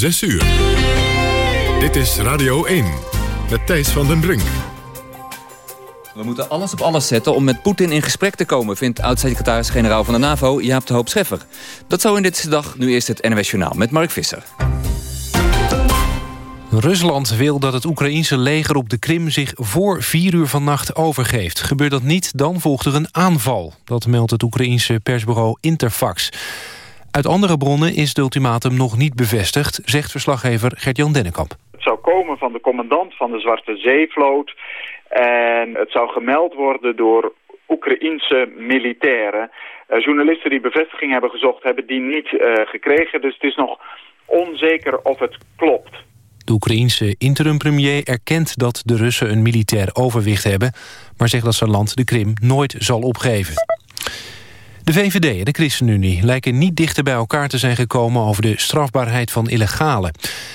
6 uur. Dit is Radio 1 met Thijs van den Brink. We moeten alles op alles zetten om met Poetin in gesprek te komen... vindt oud-secretaris-generaal van de NAVO Jaap de Hoop Scheffer. Dat zou in dit dag nu eerst het NWS Journaal met Mark Visser. Rusland wil dat het Oekraïense leger op de Krim zich voor vier uur vannacht overgeeft. Gebeurt dat niet, dan volgt er een aanval. Dat meldt het Oekraïense persbureau Interfax. Uit andere bronnen is het ultimatum nog niet bevestigd... zegt verslaggever Gert-Jan Dennekamp. Het zou komen van de commandant van de Zwarte Zeevloot... en het zou gemeld worden door Oekraïense militairen. Uh, journalisten die bevestiging hebben gezocht, hebben die niet uh, gekregen. Dus het is nog onzeker of het klopt. De Oekraïense interim-premier erkent dat de Russen een militair overwicht hebben... maar zegt dat zijn land de Krim nooit zal opgeven. De VVD en de ChristenUnie lijken niet dichter bij elkaar te zijn gekomen... over de strafbaarheid van illegale.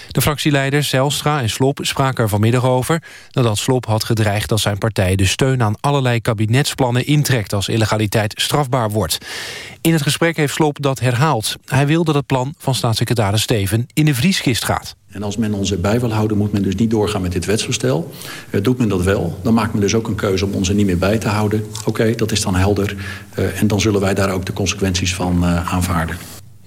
De fractieleiders Zijlstra en Slop spraken er vanmiddag over... nadat Slop had gedreigd dat zijn partij de steun aan allerlei kabinetsplannen intrekt... als illegaliteit strafbaar wordt. In het gesprek heeft Slop dat herhaald. Hij wil dat het plan van staatssecretaris Steven in de vrieskist gaat. En als men ons erbij wil houden, moet men dus niet doorgaan met dit wetsvoorstel. Uh, doet men dat wel, dan maakt men dus ook een keuze om ons er niet meer bij te houden. Oké, dat is dan helder. Uh, en dan zullen wij daar ook de consequenties van uh, aanvaarden.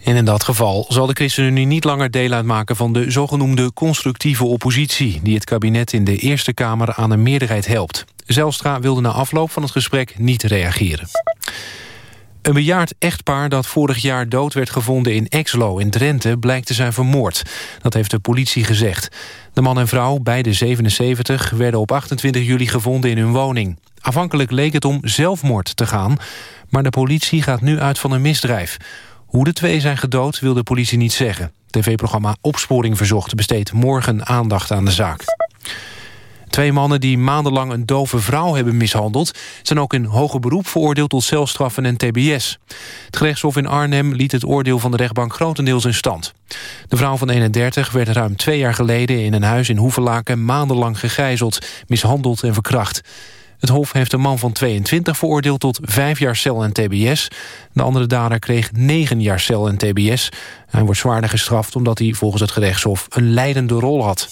En in dat geval zal de ChristenUnie niet langer deel uitmaken... van de zogenoemde constructieve oppositie... die het kabinet in de Eerste Kamer aan een meerderheid helpt. Zelstra wilde na afloop van het gesprek niet reageren. Een bejaard echtpaar dat vorig jaar dood werd gevonden in Exlo in Drenthe... blijkt te zijn vermoord. Dat heeft de politie gezegd. De man en vrouw, beide 77, werden op 28 juli gevonden in hun woning. Afhankelijk leek het om zelfmoord te gaan... maar de politie gaat nu uit van een misdrijf. Hoe de twee zijn gedood wil de politie niet zeggen. TV-programma Opsporing Verzocht besteedt morgen aandacht aan de zaak. Twee mannen die maandenlang een dove vrouw hebben mishandeld... zijn ook in hoger beroep veroordeeld tot celstraffen en tbs. Het gerechtshof in Arnhem liet het oordeel van de rechtbank grotendeels in stand. De vrouw van 31 werd ruim twee jaar geleden in een huis in Hoevelaken... maandenlang gegijzeld, mishandeld en verkracht. Het Hof heeft een man van 22 veroordeeld tot vijf jaar cel en tbs. De andere dader kreeg negen jaar cel en tbs. Hij wordt zwaarder gestraft omdat hij volgens het gerechtshof een leidende rol had.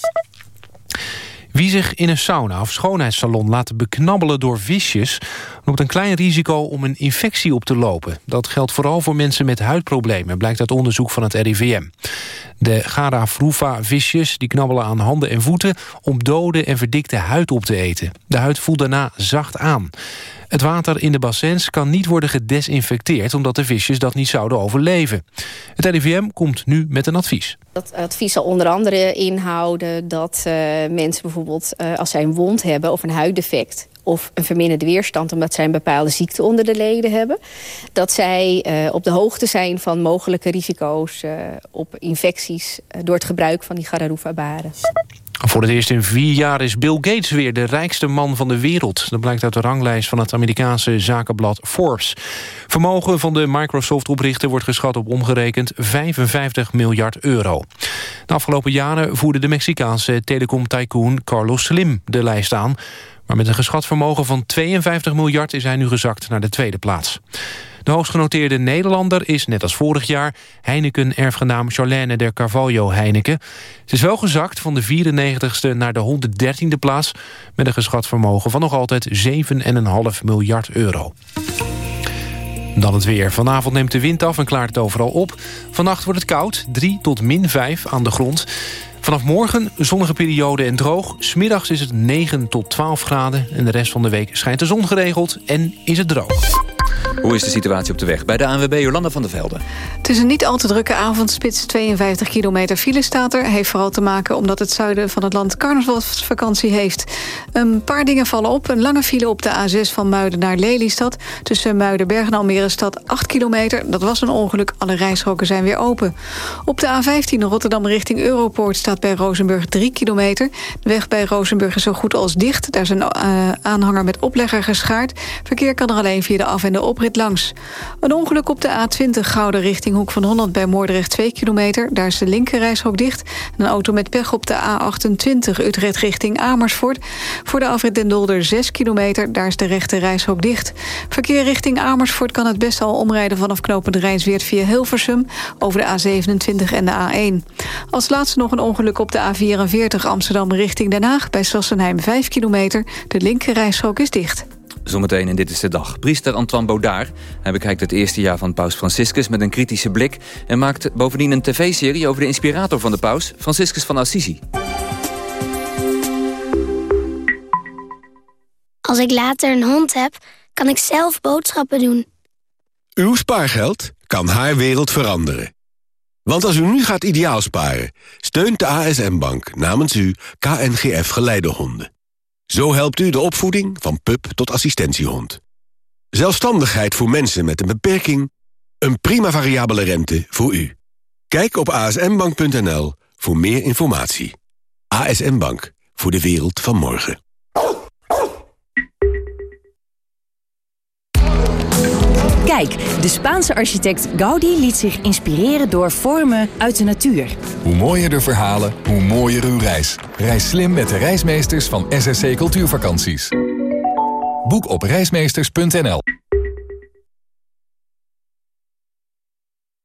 Wie zich in een sauna of schoonheidssalon laat beknabbelen door visjes... loopt een klein risico om een infectie op te lopen. Dat geldt vooral voor mensen met huidproblemen... blijkt uit onderzoek van het RIVM. De Garafruva-visjes die knabbelen aan handen en voeten... om dode en verdikte huid op te eten. De huid voelt daarna zacht aan. Het water in de bassins kan niet worden gedesinfecteerd... omdat de visjes dat niet zouden overleven. Het RIVM komt nu met een advies. Dat advies zal onder andere inhouden dat uh, mensen bijvoorbeeld... Uh, als zij een wond hebben of een huiddefect of een verminderde weerstand... omdat zij een bepaalde ziekte onder de leden hebben. Dat zij uh, op de hoogte zijn van mogelijke risico's uh, op infecties... Uh, door het gebruik van die Gararufa-baren. Voor het eerst in vier jaar is Bill Gates weer de rijkste man van de wereld. Dat blijkt uit de ranglijst van het Amerikaanse zakenblad Forbes. Vermogen van de Microsoft-oprichter wordt geschat op omgerekend 55 miljard euro. De afgelopen jaren voerde de Mexicaanse telecom-tycoon Carlos Slim de lijst aan... Maar met een geschat vermogen van 52 miljard is hij nu gezakt naar de tweede plaats. De hoogstgenoteerde Nederlander is, net als vorig jaar... Heineken-erfgenaam Charlène der Carvalho Heineken. Ze is wel gezakt van de 94ste naar de 113e plaats... met een geschat vermogen van nog altijd 7,5 miljard euro. Dan het weer. Vanavond neemt de wind af en klaart het overal op. Vannacht wordt het koud, 3 tot min 5 aan de grond. Vanaf morgen zonnige periode en droog. Smiddags is het 9 tot 12 graden. En de rest van de week schijnt de zon geregeld en is het droog. Hoe is de situatie op de weg? Bij de ANWB Jolanda van der Velde. Het is een niet al te drukke avondspits. 52 kilometer file staat er. Heeft vooral te maken omdat het zuiden van het land carnavalsvakantie heeft. Een paar dingen vallen op. Een lange file op de A6 van Muiden naar Lelystad. Tussen Muidenberg en Almere stad 8 kilometer. Dat was een ongeluk. Alle rijstroken zijn weer open. Op de A15 Rotterdam richting Europoort staat bij Rozenburg 3 kilometer. De weg bij Rozenburg is zo goed als dicht. Daar is een uh, aanhanger met oplegger geschaard. Verkeer kan er alleen via de af- en de oprit langs. Een ongeluk op de A20 Gouden richting Hoek van Holland bij Moordrecht 2 kilometer. Daar is de linkerrijstrook dicht. Een auto met pech op de A28 Utrecht richting Amersfoort. Voor de afrit Den Dolder 6 kilometer. Daar is de rechte reishok dicht. Verkeer richting Amersfoort kan het best al omrijden vanaf knopend Rijnsweert via Hilversum over de A27 en de A1. Als laatste nog een ongeluk op de A44 Amsterdam richting Den Haag bij Sassenheim 5 kilometer. De linkerrijstrook is dicht. Zometeen in Dit is de Dag. Priester Antoine Baudard. Hij bekijkt het eerste jaar van paus Franciscus met een kritische blik... en maakt bovendien een tv-serie over de inspirator van de paus... Franciscus van Assisi. Als ik later een hond heb, kan ik zelf boodschappen doen. Uw spaargeld kan haar wereld veranderen. Want als u nu gaat ideaal sparen, steunt de ASM-bank namens u KNGF Geleidehonden. Zo helpt u de opvoeding van pup tot assistentiehond. Zelfstandigheid voor mensen met een beperking. Een prima variabele rente voor u. Kijk op asmbank.nl voor meer informatie. ASM Bank, voor de wereld van morgen. Kijk, de Spaanse architect Gaudi liet zich inspireren door vormen uit de natuur. Hoe mooier de verhalen, hoe mooier uw reis. Reis slim met de reismeesters van SSC Cultuurvakanties. Boek op reismeesters.nl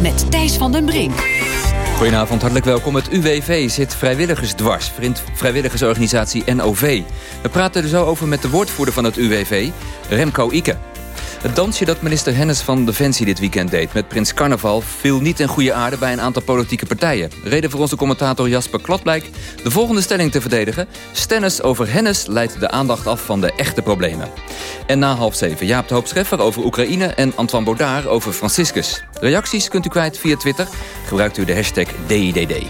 Met Thijs van den Brink. Goedenavond, hartelijk welkom. Het UWV zit vrijwilligers dwars, vrijwilligersorganisatie NOV. We praten er zo over met de woordvoerder van het UWV, Remco Ike. Het dansje dat minister Hennis van Defensie dit weekend deed met Prins Carnaval... viel niet in goede aarde bij een aantal politieke partijen. Reden voor onze commentator Jasper Klatblijk de volgende stelling te verdedigen. Stennis over Hennis leidt de aandacht af van de echte problemen. En na half zeven Jaap de Hoop Scheffer over Oekraïne... en Antoine Baudard over Franciscus. Reacties kunt u kwijt via Twitter. Gebruikt u de hashtag DIDD.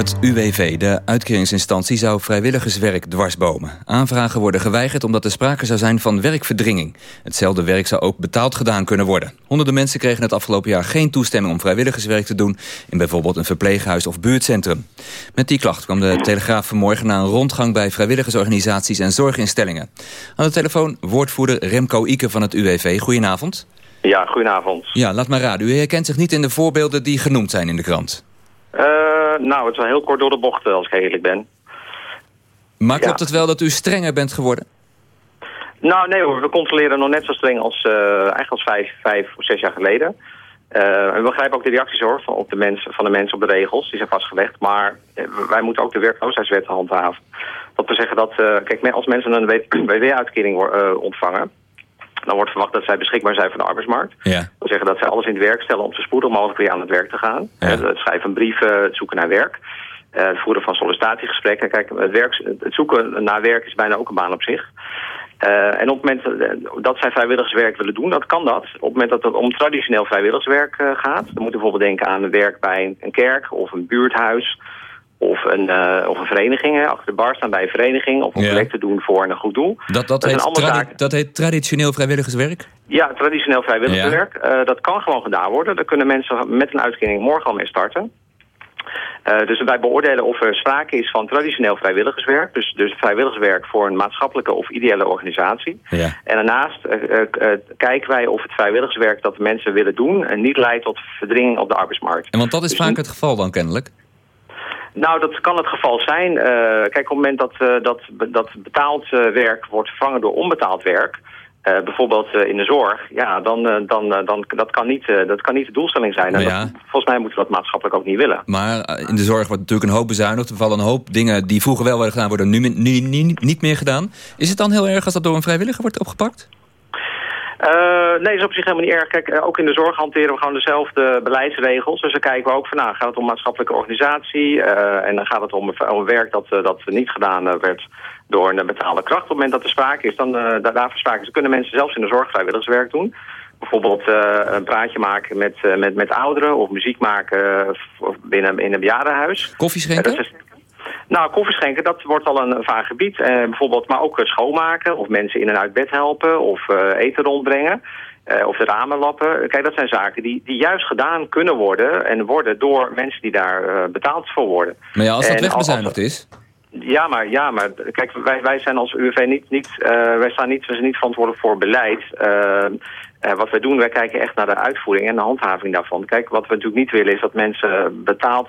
Het UWV, de uitkeringsinstantie, zou vrijwilligerswerk dwarsbomen. Aanvragen worden geweigerd omdat er sprake zou zijn van werkverdringing. Hetzelfde werk zou ook betaald gedaan kunnen worden. Honderden mensen kregen het afgelopen jaar geen toestemming om vrijwilligerswerk te doen... in bijvoorbeeld een verpleeghuis of buurtcentrum. Met die klacht kwam de Telegraaf vanmorgen na een rondgang... bij vrijwilligersorganisaties en zorginstellingen. Aan de telefoon woordvoerder Remco Ike van het UWV. Goedenavond. Ja, goedenavond. Ja, laat maar raden. U herkent zich niet in de voorbeelden die genoemd zijn in de krant. Uh, nou, het is wel heel kort door de bocht, als ik eerlijk ben. Maar klopt het wel dat u strenger bent geworden? Nou, nee hoor. We controleren nog net zo streng als, uh, eigenlijk als vijf, vijf of zes jaar geleden. Uh, we begrijpen ook de reacties hoor, van, op de mensen, van de mensen op de regels. Die zijn vastgelegd. Maar wij moeten ook de werkloosheidswet handhaven. Dat we zeggen dat, kijk, als mensen een WW-uitkering ontvangen dan wordt verwacht dat zij beschikbaar zijn voor de arbeidsmarkt. Ja. Dat zeggen dat zij alles in het werk stellen om zo spoedig mogelijk weer aan het werk te gaan. Ja. Het schrijven van brieven, het zoeken naar werk. Uh, het voeren van sollicitatiegesprekken. Kijk, het, werk, het zoeken naar werk is bijna ook een baan op zich. Uh, en op het moment dat zij vrijwilligerswerk willen doen, dat kan dat. Op het moment dat het om traditioneel vrijwilligerswerk uh, gaat... dan moet je bijvoorbeeld denken aan werk bij een kerk of een buurthuis of een, uh, of een vereniging, hè, achter de bar staan bij een vereniging... of een Ja. project te doen voor een goed doel. Dat, dat, een heet, dat heet traditioneel vrijwilligerswerk? Ja, traditioneel vrijwilligerswerk. Eh, dat kan gewoon gedaan worden. Daar kunnen mensen met een uitkering morgen al mee starten. Eh, dus wij beoordelen of er sprake is van traditioneel vrijwilligerswerk. Dus, dus vrijwilligerswerk voor een maatschappelijke of ideële organisatie. Ja. En daarnaast eh, eh, eh, kijken wij of het vrijwilligerswerk dat de mensen willen doen... eh, niet leidt tot verdringing op de arbeidsmarkt. En want dat is Dus vaak het geval dan kennelijk. Nou, dat kan het geval zijn. Eh, kijk, op het moment dat, eh, dat, dat betaald eh, werk wordt vervangen door onbetaald werk... bijvoorbeeld in de zorg, ja, dan, dan, dan dat, kan niet, dat kan niet de doelstelling zijn. En ja. dat, volgens mij moeten we dat maatschappelijk ook niet willen. Maar in de zorg wordt natuurlijk een hoop bezuinigd. Er vallen een hoop dingen die vroeger wel werden gedaan... worden nu, nu, nu niet meer gedaan. Is het dan heel erg als dat door een vrijwilliger wordt opgepakt? Uh, nee, dat is op zich helemaal niet erg. Kijk, uh, ook in de zorg hanteren we gewoon dezelfde beleidsregels. Dus dan kijken we ook van, nou, gaat het om maatschappelijke organisatie? Uh, en dan gaat het om, om werk dat, dat niet gedaan werd door een betaalde kracht. Op het moment dat er sprake is, dan daar, daarvoor sprake is. Kunnen mensen zelfs in de zorg vrijwilligerswerk doen. Bijvoorbeeld een praatje maken met, met, met ouderen of muziek maken binnen in een bejaardenhuis. Koffie schenken? Nou, koffieschenken, dat wordt al een vaag gebied. Eh, bijvoorbeeld, maar ook schoonmaken of mensen in en uit bed helpen of uh, eten rondbrengen. Uh, of de ramen lappen. Kijk, dat zijn zaken die, die juist gedaan kunnen worden en worden door mensen die daar betaald voor worden. Maar ja, als dat wegbezuinigd is? Ja, maar, ja, maar kijk, wij, wij zijn als UWV niet, niet, wij staan niet, we zijn niet verantwoordelijk voor beleid. wat wij doen, wij kijken echt naar de uitvoering en de handhaving daarvan. Kijk, wat we natuurlijk niet willen is dat mensen betaald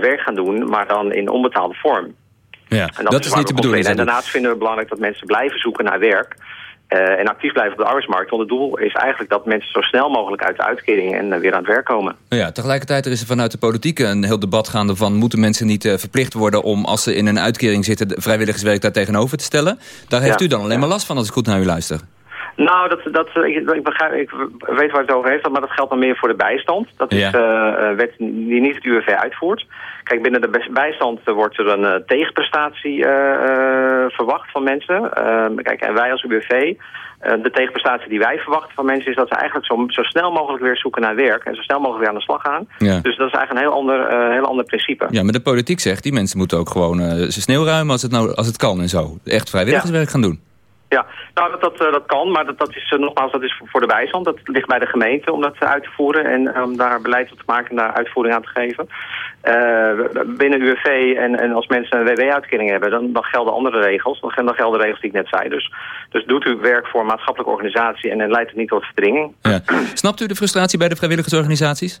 werk gaan doen, maar dan in onbetaalde vorm. Ja, en dat, dat is niet de bedoeling. En daarnaast vinden we het belangrijk dat mensen blijven zoeken naar werk. Uh, en actief blijven op de arbeidsmarkt. Want het doel is eigenlijk dat mensen zo snel mogelijk uit de uitkering en uh, weer aan het werk komen. Ja, tegelijkertijd er is er vanuit de politiek een heel debat gaande van... moeten mensen niet uh, verplicht worden om als ze in een uitkering zitten... vrijwilligerswerk daar tegenover te stellen? Daar heeft ja, u dan alleen ja. maar last van als ik goed naar u luister. Nou, dat, dat, ik, ik, begrijp, ik weet waar het over heeft, maar dat geldt dan meer voor de bijstand. Dat is ja. uh, wet die niet het UWV uitvoert. Kijk, binnen de bijstand wordt er een tegenprestatie verwacht van mensen. Ehm, kijk, en wij als UWV, de tegenprestatie die wij verwachten van mensen... is dat ze eigenlijk zo, zo snel mogelijk weer zoeken naar werk... en zo snel mogelijk weer aan de slag gaan. Ja. Dus dat is eigenlijk een heel ander, heel ander principe. Ja, maar de politiek zegt, die mensen moeten ook gewoon ze sneeuw ruimen als het, nou, als het kan en zo. Echt vrijwilligerswerk ja. gaan doen. Ja, nou dat, dat, dat kan, maar dat, dat is nogmaals dat is voor de bijstand. Dat ligt bij de gemeente om dat uit te voeren en om daar beleid op te maken en daar uitvoering aan te geven. Uh, binnen UWV en, en als mensen een WW-uitkering hebben, dan, dan gelden andere regels. Dan, dan gelden de regels die ik net zei. Dus, dus doet u werk voor een maatschappelijke organisatie en, en leidt het niet tot verdringing. Ja. Snapt u de frustratie bij de vrijwilligersorganisaties?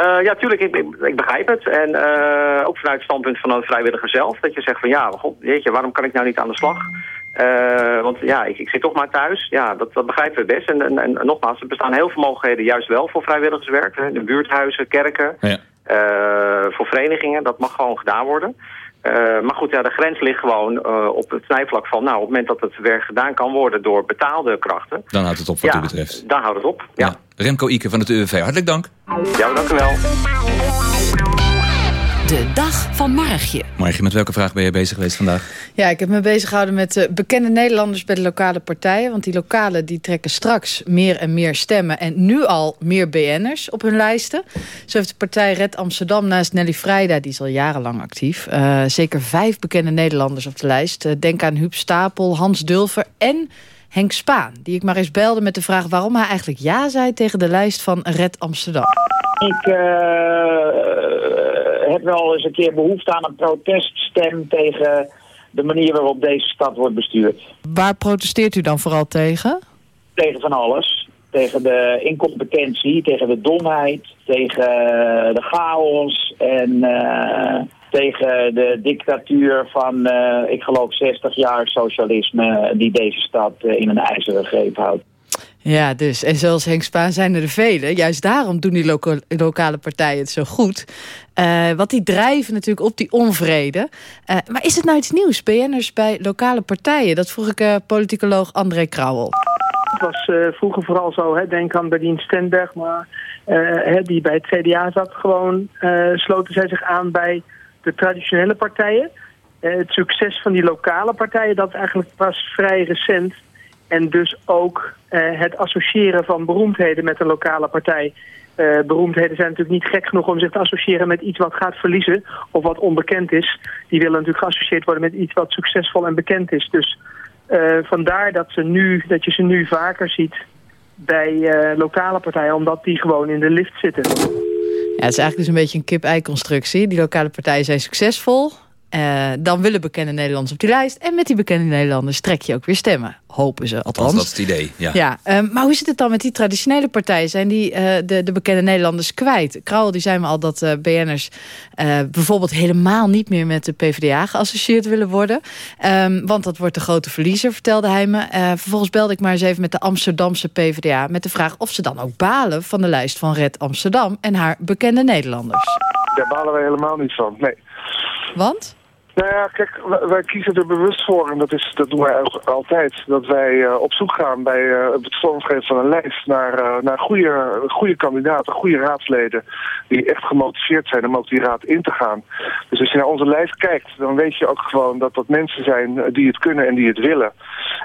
Uh, ja, tuurlijk, ik, ik, ik, begrijp het. En uh, ook vanuit het standpunt van een vrijwilliger zelf. Dat je zegt van ja, god, jeetje, waarom kan ik nou niet aan de slag? Uh, want ja, ik, ik, zit toch maar thuis. Ja, dat, dat begrijpen we best. En, en, en, nogmaals, er bestaan heel veel mogelijkheden juist wel voor vrijwilligerswerk. Hè. De buurthuizen, kerken, ja. uh, voor verenigingen. Dat mag gewoon gedaan worden. Uh, maar goed, ja, de grens ligt gewoon op het snijvlak van... nou, op het moment dat het werk gedaan kan worden door betaalde krachten... Dan houdt het op wat ja, u betreft. dan houdt het op, ja. ja. Remco Ike van het UWV, hartelijk dank. Ja, dank u wel. De dag van Margje. Margje, met welke vraag ben je bezig geweest vandaag? Ja, ik heb me bezig gehouden met uh, bekende Nederlanders bij de lokale partijen. Want die lokalen die trekken straks meer en meer stemmen. En nu al meer BN'ers op hun lijsten. Zo heeft de partij Red Amsterdam naast Nelly Vrijda, die is al jarenlang actief. Uh, zeker vijf bekende Nederlanders op de lijst. Uh, denk aan Huub Stapel, Hans Dulfer en... Henk Spaan, die ik maar eens belde met de vraag... waarom hij eigenlijk ja zei tegen de lijst van Red Amsterdam. Ik uh, heb wel eens een keer behoefte aan een proteststem... tegen de manier waarop deze stad wordt bestuurd. Waar protesteert u dan vooral tegen? Tegen van alles. Tegen de incompetentie, tegen de domheid, tegen de chaos en... Uh, tegen de dictatuur van, uh, ik geloof, 60 jaar socialisme... die deze stad uh, in een ijzeren greep houdt. Ja, dus. En zoals Henk Spaan zijn er vele. Juist daarom doen die loka lokale partijen het zo goed. Uh, want die drijven natuurlijk op die onvrede. maar is het nou iets nieuws, BN'ers bij lokale partijen? Dat vroeg ik politicoloog André Krauwel. Het was vroeger vooral zo, hè, denk aan Berdien Stenberg... maar die bij het CDA zat, gewoon sloten zij zich aan bij de traditionele partijen. Uh, het succes van die lokale partijen, dat eigenlijk pas vrij recent. En dus ook uh, het associëren van beroemdheden met een lokale partij. Uh, beroemdheden zijn natuurlijk niet gek genoeg om zich te associëren met iets wat gaat verliezen of wat onbekend is. Die willen natuurlijk geassocieerd worden met iets wat succesvol en bekend is. Dus vandaar dat, ze nu, dat je ze nu vaker ziet bij lokale partijen, omdat die gewoon in de lift zitten. Ja, het is eigenlijk dus een beetje een kip-ei-constructie. Die lokale partijen zijn succesvol. Uh, dan willen bekende Nederlanders op die lijst. En met die bekende Nederlanders trek je ook weer stemmen. Hopen ze, althans. Dat is het idee, ja. ja um, maar hoe zit het dan met die traditionele partijen? Zijn die uh, de, de bekende Nederlanders kwijt? Krauwel die zei me al dat uh, BN'ers bijvoorbeeld helemaal niet meer met de PvdA geassocieerd willen worden. Um, want dat wordt de grote verliezer, vertelde hij me. vervolgens belde ik maar eens even met de Amsterdamse PvdA... met de vraag of ze dan ook balen van de lijst van Red Amsterdam... en haar bekende Nederlanders. Daar balen we helemaal niet van, nee. Want? Nou ja, kijk, wij kiezen er bewust voor, en dat, is, dat doen wij altijd, dat wij uh, op zoek gaan bij uh, het vormgeven van een lijst naar, uh, naar goede, goede kandidaten, goede raadsleden, die echt gemotiveerd zijn om ook die raad in te gaan. Dus als je naar onze lijst kijkt, dan weet je ook gewoon dat dat mensen zijn die het kunnen en die het willen.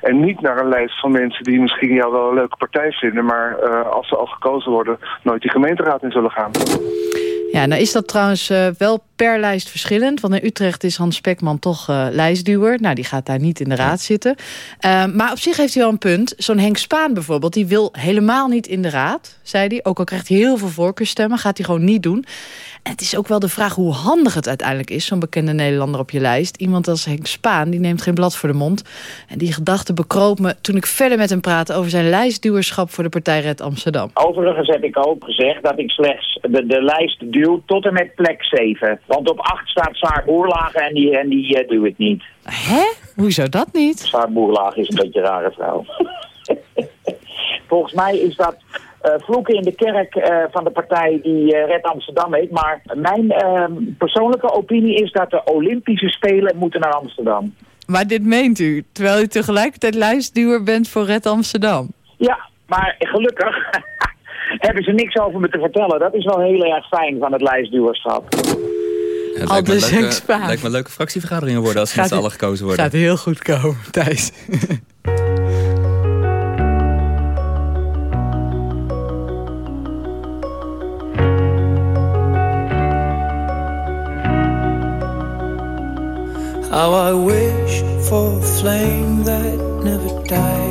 En niet naar een lijst van mensen die misschien jou wel een leuke partij vinden, maar als ze al gekozen worden, nooit die gemeenteraad in zullen gaan. Ja, nou is dat trouwens uh, wel per lijst verschillend. Want in Utrecht is Hans Spekman toch uh, lijstduwer. Nou, die gaat daar niet in de raad zitten. Uh, maar op zich heeft hij wel een punt. Zo'n Henk Spaan bijvoorbeeld, die wil helemaal niet in de raad, zei hij. Ook al krijgt hij heel veel voorkeurstemmen, gaat hij gewoon niet doen. En het is ook wel de vraag hoe handig het uiteindelijk is... zo'n bekende Nederlander op je lijst. Iemand als Henk Spaan, die neemt geen blad voor de mond. En die gedachte bekroop me toen ik verder met hem praatte... over zijn lijstduwerschap voor de partij Red Amsterdam. Overigens heb ik ook gezegd dat ik slechts de, de lijst duw tot en met plek 7. Want op 8 staat Saar Boerlage en die, en die uh, duw ik niet. Hè? Hoezo dat niet? Saar Boerlage is een beetje een rare vrouw. Volgens mij is dat uh, vloeken in de kerk uh, van de partij die uh, Red Amsterdam heet. Maar mijn ehm, persoonlijke opinie is dat de Olympische Spelen moeten naar Amsterdam. Maar dit meent u, terwijl u tegelijkertijd lijstduwer bent voor Red Amsterdam? Ja, maar gelukkig hebben ze niks over me te vertellen. Dat is wel heel erg fijn van het lijstduwerschap. Ja, het lijkt, me leuke, lijkt me leuke fractievergaderingen worden als ze met z'n allen gekozen worden. gaat heel goed komen, Thijs. How I wish for a flame that never dies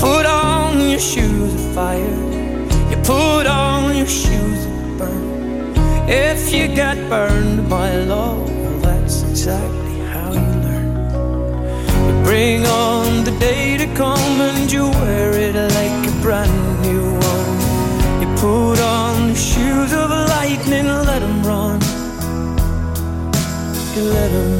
Put on your shoes of fire. You put on your shoes of burn. If you got burned by love, that's exactly how you learn. You bring on the day to come and you wear it like a brand new one. You put on the shoes of lightning, let them run. You let them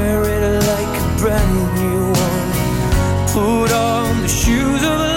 shoes of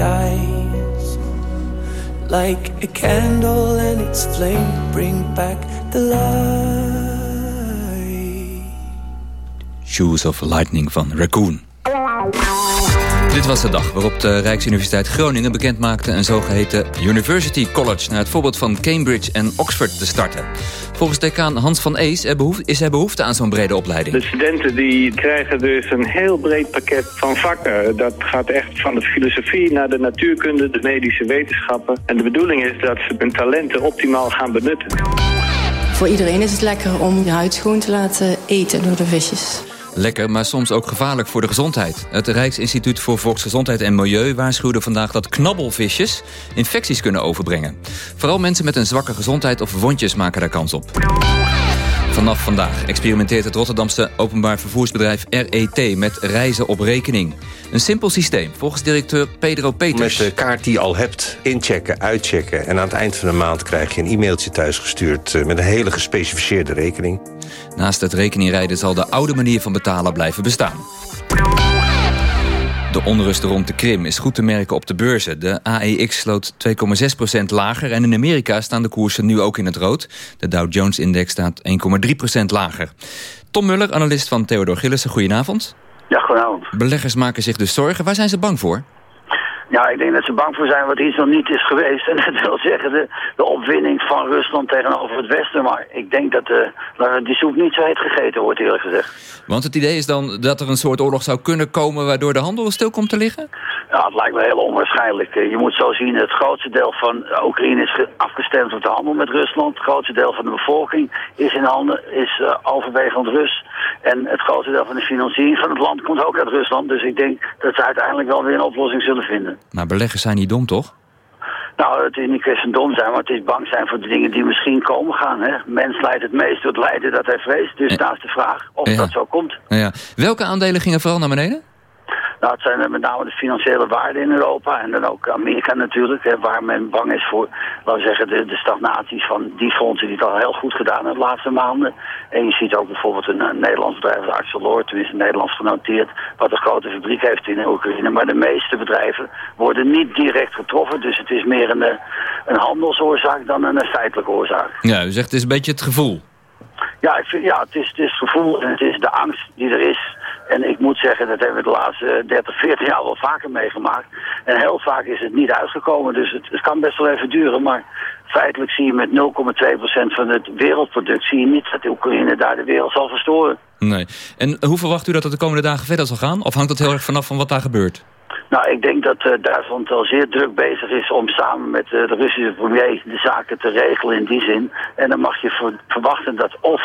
dies. like a candle and its flame bring back the light. Shoes of Lightning van Raccoon. Dit was de dag waarop de Rijksuniversiteit Groningen bekend maakte... een zogeheten University College... naar het voorbeeld van Cambridge en Oxford te starten. Volgens decaan Hans van Ees is er behoefte aan zo'n brede opleiding. De studenten die krijgen dus een heel breed pakket van vakken. Dat gaat echt van de filosofie naar de natuurkunde, de medische wetenschappen. En de bedoeling is dat ze hun talenten optimaal gaan benutten. Voor iedereen is het lekker om je huid schoon te laten eten door de visjes. Lekker, maar soms ook gevaarlijk voor de gezondheid. Het Rijksinstituut voor Volksgezondheid en Milieu waarschuwde vandaag dat knabbelvisjes infecties kunnen overbrengen. Vooral mensen met een zwakke gezondheid of wondjes maken daar kans op. Vanaf vandaag experimenteert het Rotterdamse openbaar vervoersbedrijf RET met reizen op rekening. Een simpel systeem, volgens directeur Pedro Peters. Met de kaart die je al hebt, inchecken, uitchecken... en aan het eind van de maand krijg je een e-mailtje thuisgestuurd... Eh, met een hele gespecificeerde rekening. Naast het rekeningrijden zal de oude manier van betalen blijven bestaan. De onrust rond de Krim is goed te merken op de beurzen. De AEX sloot 2,6% lager en in Amerika staan de koersen nu ook in het rood. De Dow Jones-index staat 1,3% lager. Tom Muller, analist van Theodor Gillissen, goedenavond. Ja, goedenavond. Beleggers maken zich dus zorgen. Waar zijn ze bang voor? Ja, ik denk dat ze bang voor zijn wat iets nog niet is geweest. En dat wil zeggen de, de opwinning van Rusland tegenover het Westen. Maar ik denk dat de, die soep niet zo heet gegeten wordt, eerlijk gezegd. Want het idee is dan dat er een soort oorlog zou kunnen komen... waardoor de handel stil komt te liggen? Ja, het lijkt me heel onwaarschijnlijk. Je moet zo zien, het grootste deel van Oekraïne is afgestemd op de handel met Rusland. Het grootste deel van de bevolking is in handen, is uh, overwegend Rus. En het grootste deel van de financiering van het land komt ook uit Rusland. Dus ik denk dat ze uiteindelijk wel weer een oplossing zullen vinden. Maar beleggers zijn niet dom, toch? Nou, het is niet kwestie dom zijn, maar het is bang zijn voor de dingen die misschien komen gaan. Hè? Mens leidt het meest door het lijden dat hij vreest. Dus daar is de vraag of dat zo komt. Ja. Welke aandelen gingen vooral naar beneden? Nou, het zijn met name de financiële waarden in Europa en dan ook Amerika natuurlijk, hè, waar men bang is voor, laten we zeggen, de, de stagnaties van die fondsen die het al heel goed gedaan hebben de laatste maanden. En je ziet ook bijvoorbeeld een, een Nederlands bedrijf als Axel Lord, tenminste Nederlands genoteerd, wat een grote fabriek heeft in Oekraïne. Maar de meeste bedrijven worden niet direct getroffen, dus het is meer een, een handelsoorzaak dan een feitelijke oorzaak. Ja, u zegt het is een beetje het gevoel. Ja, ik vind, ja het, is, het is het gevoel en het is de angst die er is. En ik moet zeggen, dat hebben we de laatste 30, 40 jaar wel vaker meegemaakt. En heel vaak is het niet uitgekomen, dus het, het kan best wel even duren. Maar feitelijk zie je met 0,2% van het wereldproduct... zie je niet dat Oekraïne daar de wereld zal verstoren. Nee. En hoe verwacht u dat het de komende dagen verder zal gaan? Of hangt dat heel erg vanaf van wat daar gebeurt? Nou, ik denk dat uh, Duitsland wel zeer druk bezig is om samen met uh, de Russische premier de zaken te regelen in die zin. En dan mag je ver verwachten dat of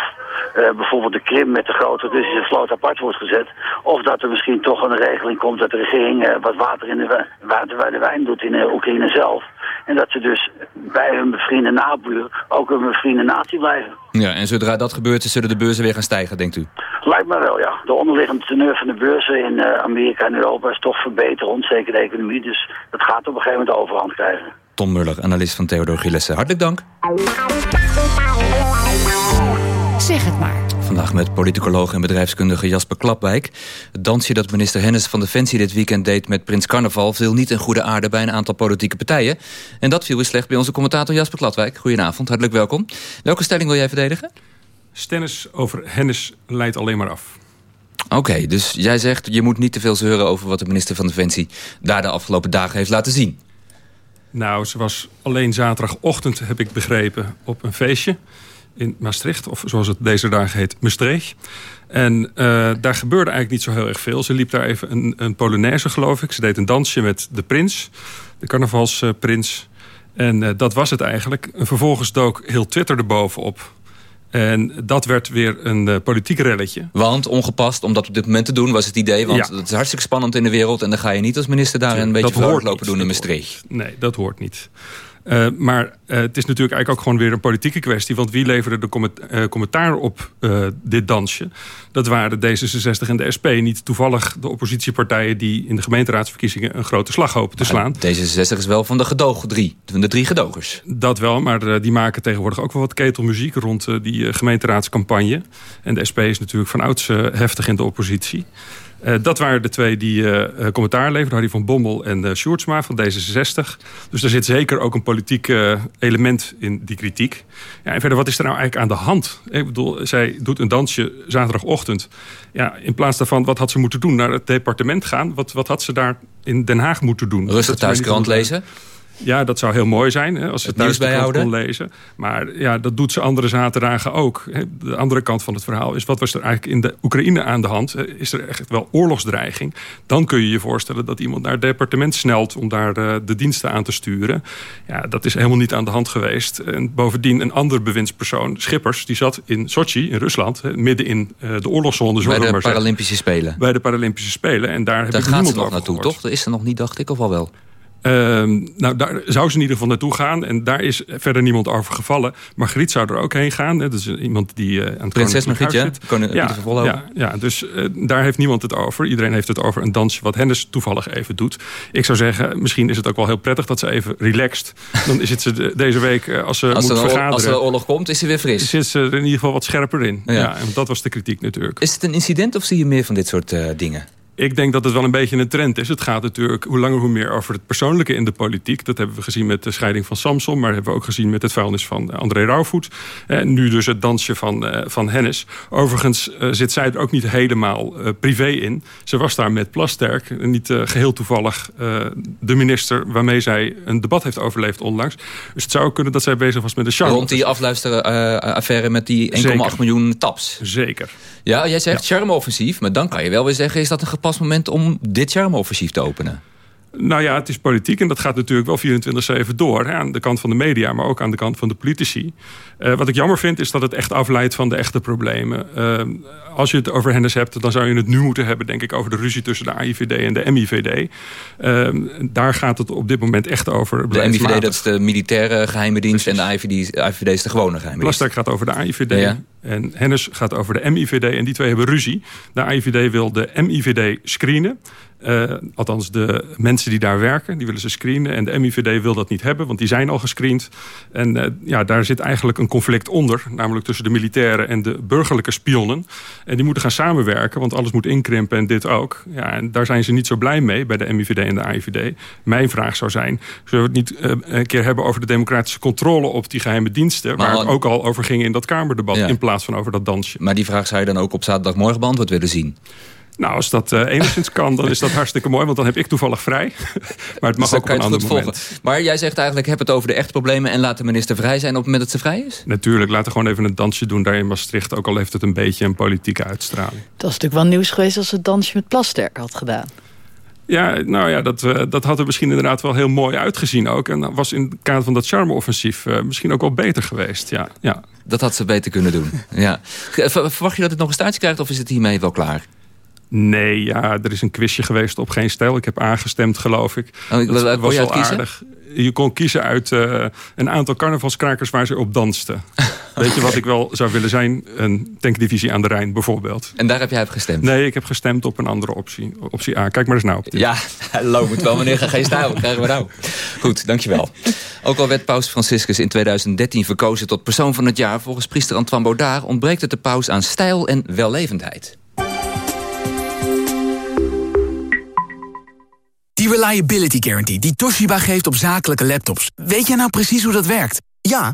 uh, bijvoorbeeld de Krim met de grote Russische vloot apart wordt gezet. Of dat er misschien toch een regeling komt dat de regering wat water in de, water bij de wijn doet in Oekraïne zelf. En dat ze dus bij hun bevriende nabuur ook een bevriende natie blijven. Ja, en zodra dat gebeurt, zullen de beurzen weer gaan stijgen, denkt u? Lijkt me wel, ja. De onderliggende teneur van de beurzen in uh, Amerika en Europa is toch verbeterd, zeker de economie. Dus dat gaat op een gegeven moment overhand krijgen. Tom Muller, analist van Theodor Gillessen. Hartelijk dank. Zeg het maar. Vandaag met politicoloog en bedrijfskundige Jasper Klapwijk. Het dansje dat minister Hennis van Defensie dit weekend deed met Prins Carnaval... viel niet in goede aarde bij een aantal politieke partijen. En dat viel weer slecht bij onze commentator Jasper Klapwijk. Goedenavond, hartelijk welkom. Welke stelling wil jij verdedigen? Stennis over Hennis leidt alleen maar af. Oké, dus jij zegt je moet niet te veel zeuren over wat de minister van Defensie... daar de afgelopen dagen heeft laten zien. Nou, ze was alleen zaterdagochtend, heb ik begrepen, op een feestje in Maastricht. Of zoals het deze dagen heet, Maastricht. En uh, daar gebeurde eigenlijk niet zo heel erg veel. Ze liep daar even een, een Polonaise, geloof ik. Ze deed een dansje met de prins, de carnavalsprins. en uh, dat was het eigenlijk. En vervolgens dook heel Twitter erbovenop. En dat werd weer een uh, politiek relletje. Want ongepast om dat op dit moment te doen was het idee. Want ja. het is hartstikke spannend in de wereld. En dan ga je niet als minister daar een beetje voorlopen doen in Maastricht. Nee, dat hoort niet. Uh, maar uh, het is natuurlijk eigenlijk ook gewoon weer een politieke kwestie. Want wie leverde de comment, uh, commentaar op dit dansje? Dat waren de D66 en de SP. Niet toevallig de oppositiepartijen die in de gemeenteraadsverkiezingen... een grote slag hopen te slaan. D66 is wel van de gedoog drie. Van de drie gedogers. Dat wel, maar die maken tegenwoordig ook wel wat ketelmuziek... rond die gemeenteraadscampagne. En de SP is natuurlijk van ouds heftig in de oppositie. Uh, dat waren de twee die uh, commentaar leverden. Harry van Bommel en uh, Sjoerdsma van D66. Dus er zit zeker ook een politiek element in die kritiek. Ja, en verder, wat is er nou eigenlijk aan de hand? Ik bedoel, zij doet een dansje zaterdagochtend. Ja, in plaats daarvan, wat had ze moeten doen? Naar het departement gaan? Wat, wat had ze daar in Den Haag moeten doen? Rustig thuis krant lezen? Ja, dat zou heel mooi zijn hè, als ze het thuis bijhouden kon lezen. Maar ja, dat doet ze andere zaterdagen ook. De andere kant van het verhaal is... wat was er eigenlijk in de Oekraïne aan de hand? Is er echt wel oorlogsdreiging? Dan kun je je voorstellen dat iemand naar het departement snelt... om daar de, de diensten aan te sturen. Ja, dat is helemaal niet aan de hand geweest. En bovendien een andere bewindspersoon, Schippers... die zat in Sochi, in Rusland, midden in eh, de oorlogszone. Bij de Paralympische Spelen. Bij de Paralympische Spelen. En daar, daar heb ik gaat nog naartoe, toch? Dat is er nog niet, dacht ik, of al wel? Uh, nou, daar zou ze in ieder geval naartoe gaan. En daar is verder niemand over gevallen. Margriet zou er ook heen gaan. Dat is iemand die uh, aan het Prinses Margriet, ja? ja, ja, ja, dus uh, daar heeft niemand het over. Iedereen heeft het over een dansje wat Hennis toevallig even doet. Ik zou zeggen, misschien is het ook wel heel prettig dat ze even relaxed. Dan zit ze de, deze week, uh, als ze als moet er, vergaderen... Als er oorlog komt, is ze weer fris. Zit ze er in ieder geval wat scherper in. Ja. ja en dat was de kritiek natuurlijk. Is het een incident of zie je meer van dit soort dingen? Ik denk dat het wel een beetje een trend is. Het gaat natuurlijk hoe langer hoe meer over het persoonlijke in de politiek. Dat hebben we gezien met de scheiding van Samson. Maar hebben we ook gezien met het vuilnis van eh, André Rauwvoet. En nu dus het dansje van, uh, van Hennis. Overigens zit zij er ook niet helemaal privé in. Ze was daar met Plasterk. Niet geheel toevallig de minister waarmee zij een debat heeft overleefd onlangs. Dus het zou kunnen dat zij bezig was met de charme. Rond die afluisteraffaire met die 1,8 miljoen taps. Zeker. Ja, jij zegt ja. charme-offensief. Maar dan kan je wel weer zeggen, is dat een pas moment om dit charme-offensief te openen? Nou ja, het is politiek en dat gaat natuurlijk wel 24-7 door. Hè, aan de kant van de media, maar ook aan de kant van de politici. Uh, wat ik jammer vind, is dat het echt afleidt van de echte problemen. Uh, als je het over Hennis hebt, dan zou je het nu moeten hebben... denk ik, over de ruzie tussen de AIVD en de MIVD. Uh, daar gaat het op dit moment echt over. De MIVD, dat is de militaire geheime dienst... en de AIVD, AIVD is de gewone geheime dienst. Plasterk gaat over de AIVD. Ja. En Hennis gaat over de MIVD en die twee hebben ruzie. De AIVD wil de MIVD screenen. Uh, althans, de mensen die daar werken, die willen ze screenen. En de MIVD wil dat niet hebben, want die zijn al gescreend. En uh, ja, daar zit eigenlijk een conflict onder. Namelijk tussen de militairen en de burgerlijke spionnen. En die moeten gaan samenwerken, want alles moet inkrimpen en dit ook. Ja, en daar zijn ze niet zo blij mee bij de MIVD en de AIVD. Mijn vraag zou zijn, zullen we het niet uh, een keer hebben over de democratische controle op die geheime diensten. Maar waar het ook al over ging in dat Kamerdebat, ja. in plaats van over dat dansje. Maar die vraag zou je dan ook op zaterdagmorgen beantwoord willen zien? Nou, als dat uh, enigszins kan, dan is dat hartstikke mooi. Want dan heb ik toevallig vrij. maar het mag dus ook op een ander moment. Volgen. Maar jij zegt eigenlijk, heb het over de echte problemen... en laat de minister vrij zijn op het moment dat ze vrij is? Natuurlijk, laten gewoon even een dansje doen daar in Maastricht. Ook al heeft het een beetje een politieke uitstraling. Dat is natuurlijk wel nieuws geweest als ze het dansje met Plasterk had gedaan. Ja, nou ja, dat, uh, dat had er misschien inderdaad wel heel mooi uitgezien ook. En was in het kader van dat charme-offensief uh, misschien ook wel beter geweest. Ja, ja. Dat had ze beter kunnen doen. ja. Verwacht je dat het nog een staartje krijgt of is het hiermee wel klaar? Nee, ja, er is een quizje geweest op geen stijl. Ik heb aangestemd, geloof ik. Oh, dat was, was wel aardig. Je kon kiezen uit uh, een aantal carnavalskrakers waar ze op dansten. Weet je wat ik wel zou willen zijn? Een tankdivisie aan de Rijn, bijvoorbeeld. En daar heb jij op gestemd? Nee, ik heb gestemd op een andere optie. Optie A. Kijk maar eens nou op dit. Ja, hallo, moet wel meneer gaan geen stijl. Wat krijgen we nou? Goed, dankjewel. Ook al werd paus Franciscus in 2013 verkozen tot persoon van het jaar... volgens priester Antoine Baudard ontbreekt het de paus aan stijl en wellevendheid. Die Reliability Guarantee die Toshiba geeft op zakelijke laptops. Weet jij nou precies hoe dat werkt? Ja,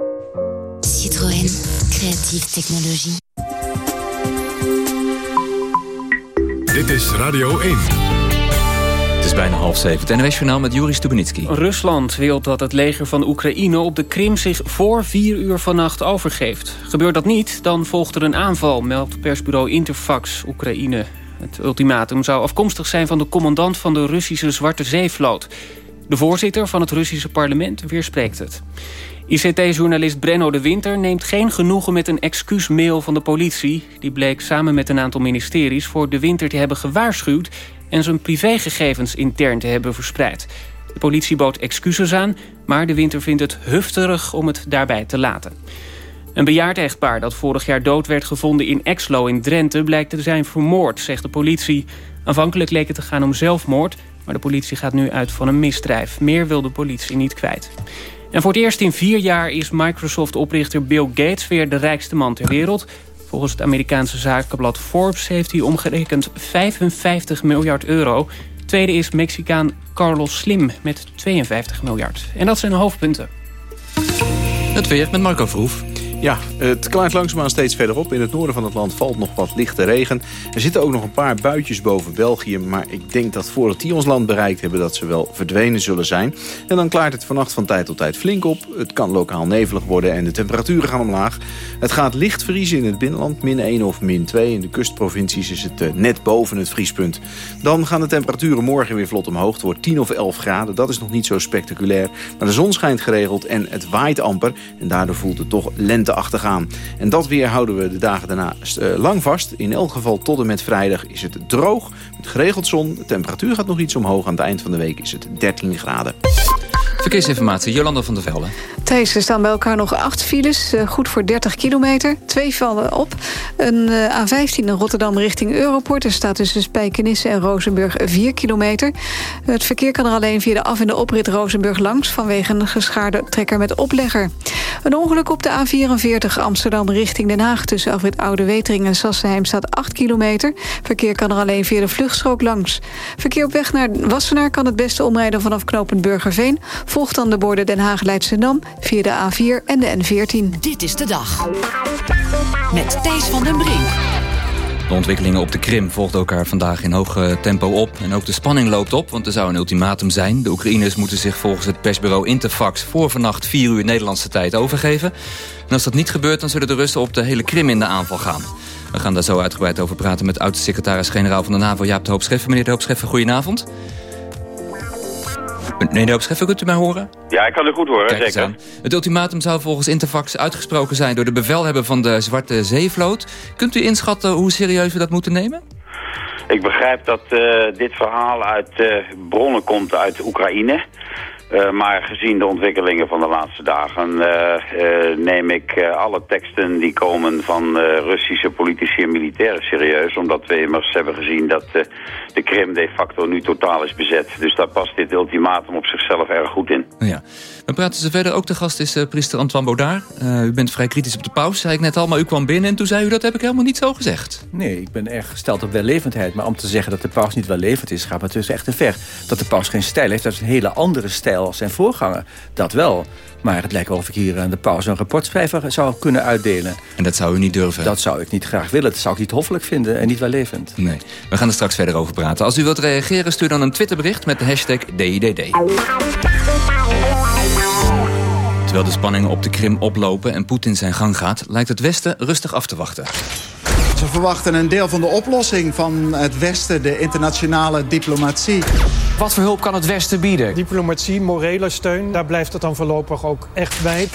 Citroën, creatieve technologie. Dit is Radio 1. Het is bijna half zeven. Het NWS-journaal met Juri Stubenitski. Rusland wil dat het leger van Oekraïne op de Krim zich voor vier uur vannacht overgeeft. Gebeurt dat niet, dan volgt er een aanval, meldt persbureau Interfax Oekraïne. Het ultimatum zou afkomstig zijn van de commandant van de Russische Zwarte Zeevloot. De voorzitter van het Russische parlement weerspreekt het. ICT-journalist Brenno de Winter neemt geen genoegen met een excuusmail van de politie. Die bleek samen met een aantal ministeries voor de Winter te hebben gewaarschuwd... en zijn privégegevens intern te hebben verspreid. De politie bood excuses aan, maar de Winter vindt het hufterig om het daarbij te laten. Een bejaard echtpaar dat vorig jaar dood werd gevonden in Exlo in Drenthe... blijkt te zijn vermoord, zegt de politie. Aanvankelijk leek het te gaan om zelfmoord... maar de politie gaat nu uit van een misdrijf. Meer wil de politie niet kwijt. En voor het eerst in vier jaar is Microsoft-oprichter Bill Gates... weer de rijkste man ter wereld. Volgens het Amerikaanse zakenblad Forbes heeft hij omgerekend 55 miljard euro. Tweede is Mexicaan Carlos Slim met 52 miljard. En dat zijn de hoofdpunten. Het weer met Marco Vroef. Ja, het klaart langzaamaan steeds verderop. In het noorden van het land valt nog wat lichte regen. Er zitten ook nog een paar buitjes boven België. Maar ik denk dat voordat die ons land bereikt hebben... dat ze wel verdwenen zullen zijn. En dan klaart het vannacht van tijd tot tijd flink op. Het kan lokaal nevelig worden en de temperaturen gaan omlaag. Het gaat licht vriezen in het binnenland. Min 1 of min 2. In de kustprovincies is het net boven het vriespunt. Dan gaan de temperaturen morgen weer vlot omhoog. Het wordt 10 of 11 graden. Dat is nog niet zo spectaculair. Maar de zon schijnt geregeld en het waait amper. En daardoor voelt het toch lente achtergaan. En dat weer houden we de dagen daarna uh, lang vast. In elk geval tot en met vrijdag is het droog, met geregeld zon. De temperatuur gaat nog iets omhoog. Aan het eind van de week is het 13 graden. Verkeersinformatie, Jolanda van der Velde. Thijs, er staan bij elkaar nog acht files, uh, goed voor 30 kilometer. Twee vallen op. Een uh, A15 in Rotterdam richting Europort. Er staat tussen Spijkenisse en Rozenburg 4 kilometer. Het verkeer kan er alleen via de af- en de oprit Rozenburg langs... vanwege een geschaarde trekker met oplegger. Een ongeluk op de A44 Amsterdam richting Den Haag... tussen afrit Oude Wetering en Sassenheim staat 8 kilometer. Verkeer kan er alleen via de vluchtstrook langs. Verkeer op weg naar Wassenaar kan het beste omrijden vanaf knooppunt Burgerveen... Volgt dan de borden Den Haag-Leidschendam via de A4 en de N14. Dit is de dag. Met Thijs van den Brink. De ontwikkelingen op de Krim volgden elkaar vandaag in hoog tempo op. En ook de spanning loopt op, want er zou een ultimatum zijn. De Oekraïners moeten zich volgens het persbureau Interfax... voor vannacht 4 uur Nederlandse tijd overgeven. En als dat niet gebeurt, dan zullen de Russen op de hele Krim in de aanval gaan. We gaan daar zo uitgebreid over praten met oud-secretaris-generaal van de NAVO... Jaap de Hoop Scheffer. Meneer de Hoop Scheffer, goedenavond. Meneer de Hoop Scheffer, kunt u mij horen? Ja, ik kan u goed horen, Kijk zeker. Het ultimatum zou volgens Interfax uitgesproken zijn... door de bevelhebber van de Zwarte Zeevloot. Kunt u inschatten hoe serieus we dat moeten nemen? Ik begrijp dat uh, dit verhaal uit uh, bronnen komt uit Oekraïne. Uh, maar gezien de ontwikkelingen van de laatste dagen neem ik alle teksten die komen van Russische politici en militairen serieus. Omdat we immers hebben gezien dat de Krim de facto nu totaal is bezet. Dus daar past dit ultimatum op zichzelf erg goed in. Ja. We praten ze verder. Ook de gast is uh, priester Antoine Baudard. Uh, u bent vrij kritisch op de paus, zei ik net al. Maar u kwam binnen en toen zei u dat heb ik helemaal niet zo gezegd. Nee, ik ben erg gesteld op wellevendheid. Maar om te zeggen dat de paus niet wellevend is, gaat me dus echt te ver. Dat de paus geen stijl heeft, dat is een hele andere stijl als zijn voorganger. Dat wel. Maar het lijkt wel of ik hier aan de paus een rapportschrijver zou kunnen uitdelen. En dat zou u niet durven? Dat zou ik niet graag willen. Dat zou ik niet hoffelijk vinden en niet wellevend. Nee. We gaan er straks verder over praten. Als u wilt reageren, stuur dan een Twitterbericht met de hashtag DIDD. Terwijl de spanningen op de Krim oplopen en Poetin zijn gang gaat... lijkt het Westen rustig af te wachten. Ze verwachten een deel van de oplossing van het Westen, de internationale diplomatie. Wat voor hulp kan het Westen bieden? Diplomatie, morele steun, daar blijft het dan voorlopig ook echt bij.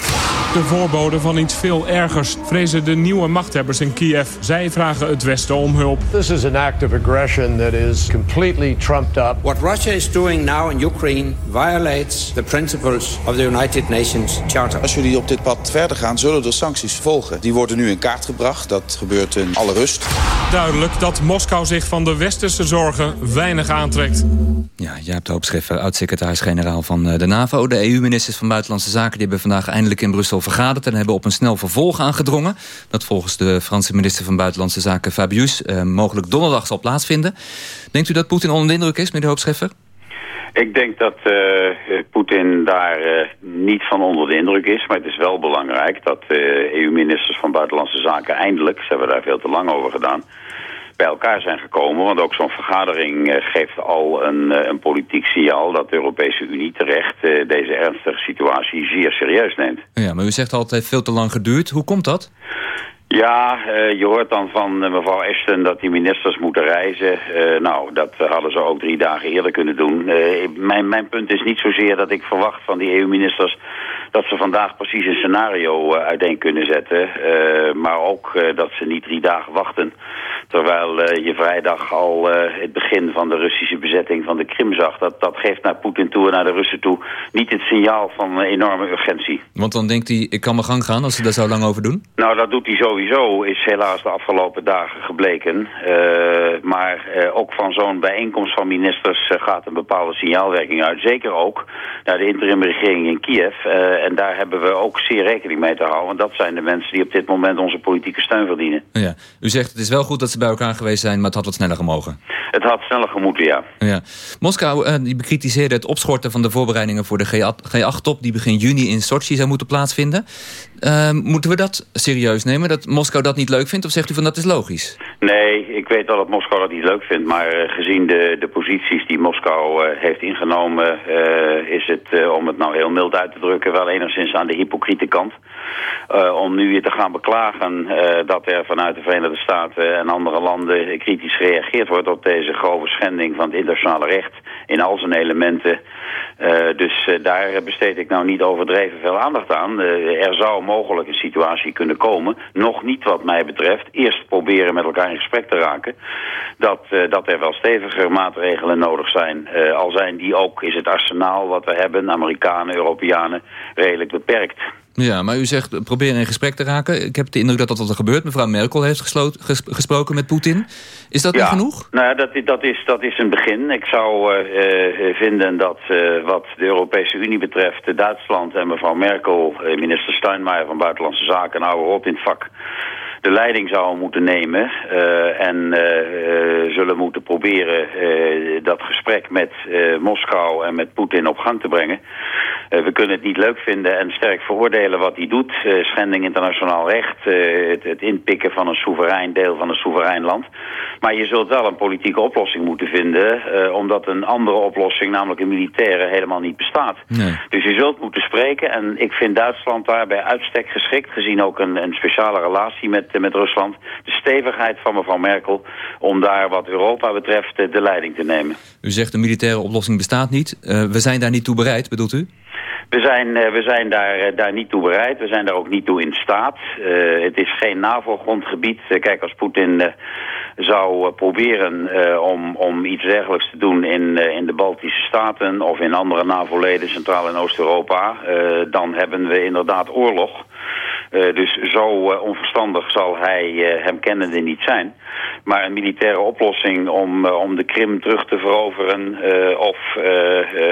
De voorboden van iets veel ergers vrezen de nieuwe machthebbers in Kiev. Zij vragen het Westen om hulp. This is an act of aggression that is completely trumped up. What Russia is doing now in Ukraine violates the principles of the United Nations Charter. Als jullie op dit pad verder gaan, zullen er sancties volgen. Die worden nu in kaart gebracht. Dat gebeurt in alle rust. Duidelijk dat Moskou zich van de westerse zorgen weinig aantrekt. Ja, Jaap de Hoop Scheffer, oud-secretaris-generaal van de NAVO. De EU-ministers van Buitenlandse Zaken die hebben vandaag eindelijk in Brussel vergaderd... en hebben op een snel vervolg aangedrongen. Dat volgens de Franse minister van Buitenlandse Zaken Fabius... Eh, mogelijk donderdag zal plaatsvinden. Denkt u dat Poetin onder de indruk is, meneer de Hoop Scheffer? Ik denk dat uh, Poetin daar uh, niet van onder de indruk is. Maar het is wel belangrijk dat EU-ministers van Buitenlandse Zaken eindelijk... ze hebben daar veel te lang over gedaan bij elkaar zijn gekomen. Want ook zo'n vergadering eh, geeft al een, eh, een politiek signaal dat de Europese Unie terecht eh, deze ernstige situatie zeer serieus neemt. Ja, maar u zegt altijd veel te lang geduurd. Hoe komt dat? Ja, uh, je hoort dan van uh, mevrouw Ashton dat die ministers moeten reizen. Uh, nou, dat hadden ze ook drie dagen eerder kunnen doen. mijn, mijn punt is niet zozeer dat ik verwacht van die EU-ministers... dat ze vandaag precies een scenario uiteen kunnen zetten. maar ook dat ze niet drie dagen wachten. Terwijl je vrijdag al het begin van de Russische bezetting van de Krim zag. Dat, dat geeft naar Poetin toe en naar de Russen toe niet het signaal van enorme urgentie. Want dan denkt hij, ik kan mijn gang gaan als ze daar zo lang over doen? Nou, dat doet hij zo sowieso is helaas de afgelopen dagen gebleken. Uh, maar uh, ook van zo'n bijeenkomst van ministers uh, gaat een bepaalde signaalwerking uit. Zeker ook naar de interimregering in Kiev. en daar hebben we ook zeer rekening mee te houden. Want dat zijn de mensen die op dit moment onze politieke steun verdienen. Ja. U zegt het is wel goed dat ze bij elkaar geweest zijn, maar het had wat sneller gemogen. Het had sneller gemoeten, ja. ja. Moskou die bekritiseerde het opschorten van de voorbereidingen voor de G8-top... die begin juni in Sochi zou moeten plaatsvinden. moeten we dat serieus nemen? Dat Moskou dat niet leuk vindt? Of zegt u van dat is logisch? Nee, ik weet wel dat Moskou dat niet leuk vindt. Maar uh, gezien de, de posities die Moskou uh, heeft ingenomen... Uh, is het, om het nou heel mild uit te drukken... wel enigszins aan de hypocriete kant. om nu weer te gaan beklagen dat er vanuit de Verenigde Staten... en andere landen kritisch gereageerd wordt... op deze grove schending van het internationale recht... in al zijn elementen. dus daar besteed ik nou niet overdreven veel aandacht aan. er zou mogelijk een situatie kunnen komen... nog niet wat mij betreft. Eerst proberen met elkaar in gesprek te raken. Dat, uh, dat er wel steviger maatregelen nodig zijn. Uh, al zijn die ook, is het arsenaal wat we hebben, Amerikanen, Europeanen, redelijk beperkt. Ja, maar u zegt proberen in gesprek te raken. Ik heb de indruk dat dat wat er gebeurt. Mevrouw Merkel heeft gesloten, ges, gesproken met Poetin. Is dat ja, niet genoeg? Nou ja, dat, dat, is, dat is een begin. Ik zou uh, vinden dat uh, wat de Europese Unie betreft... Duitsland en mevrouw Merkel, minister Steinmeier van Buitenlandse Zaken... nou op in het vak de leiding zouden moeten nemen uh, en uh, zullen moeten proberen dat gesprek met Moskou en met Poetin op gang te brengen. we kunnen het niet leuk vinden en sterk veroordelen wat hij doet. schending internationaal recht, het, het, inpikken van een soeverein deel van een soeverein land. Maar je zult wel een politieke oplossing moeten vinden, omdat een andere oplossing, namelijk een militaire, helemaal niet bestaat. Nee. Dus je zult moeten spreken en ik vind Duitsland daar bij uitstek geschikt, gezien ook een, een speciale relatie met met, met Rusland. De stevigheid van mevrouw Merkel om daar wat Europa betreft de leiding te nemen. U zegt de militaire oplossing bestaat niet. Uh, we zijn daar niet toe bereid, bedoelt u? We zijn, we zijn daar, daar niet toe bereid. We zijn daar ook niet toe in staat. Uh, het is geen NAVO-grondgebied. kijk, als Poetin zou proberen om, om iets dergelijks te doen in, in de Baltische Staten... of in andere NAVO-leden, Centraal- en Oost-Europa... dan hebben we inderdaad oorlog. Uh, dus zo uh, onverstandig zal hij uh, hem kennende niet zijn. Maar een militaire oplossing om, om de Krim terug te veroveren... of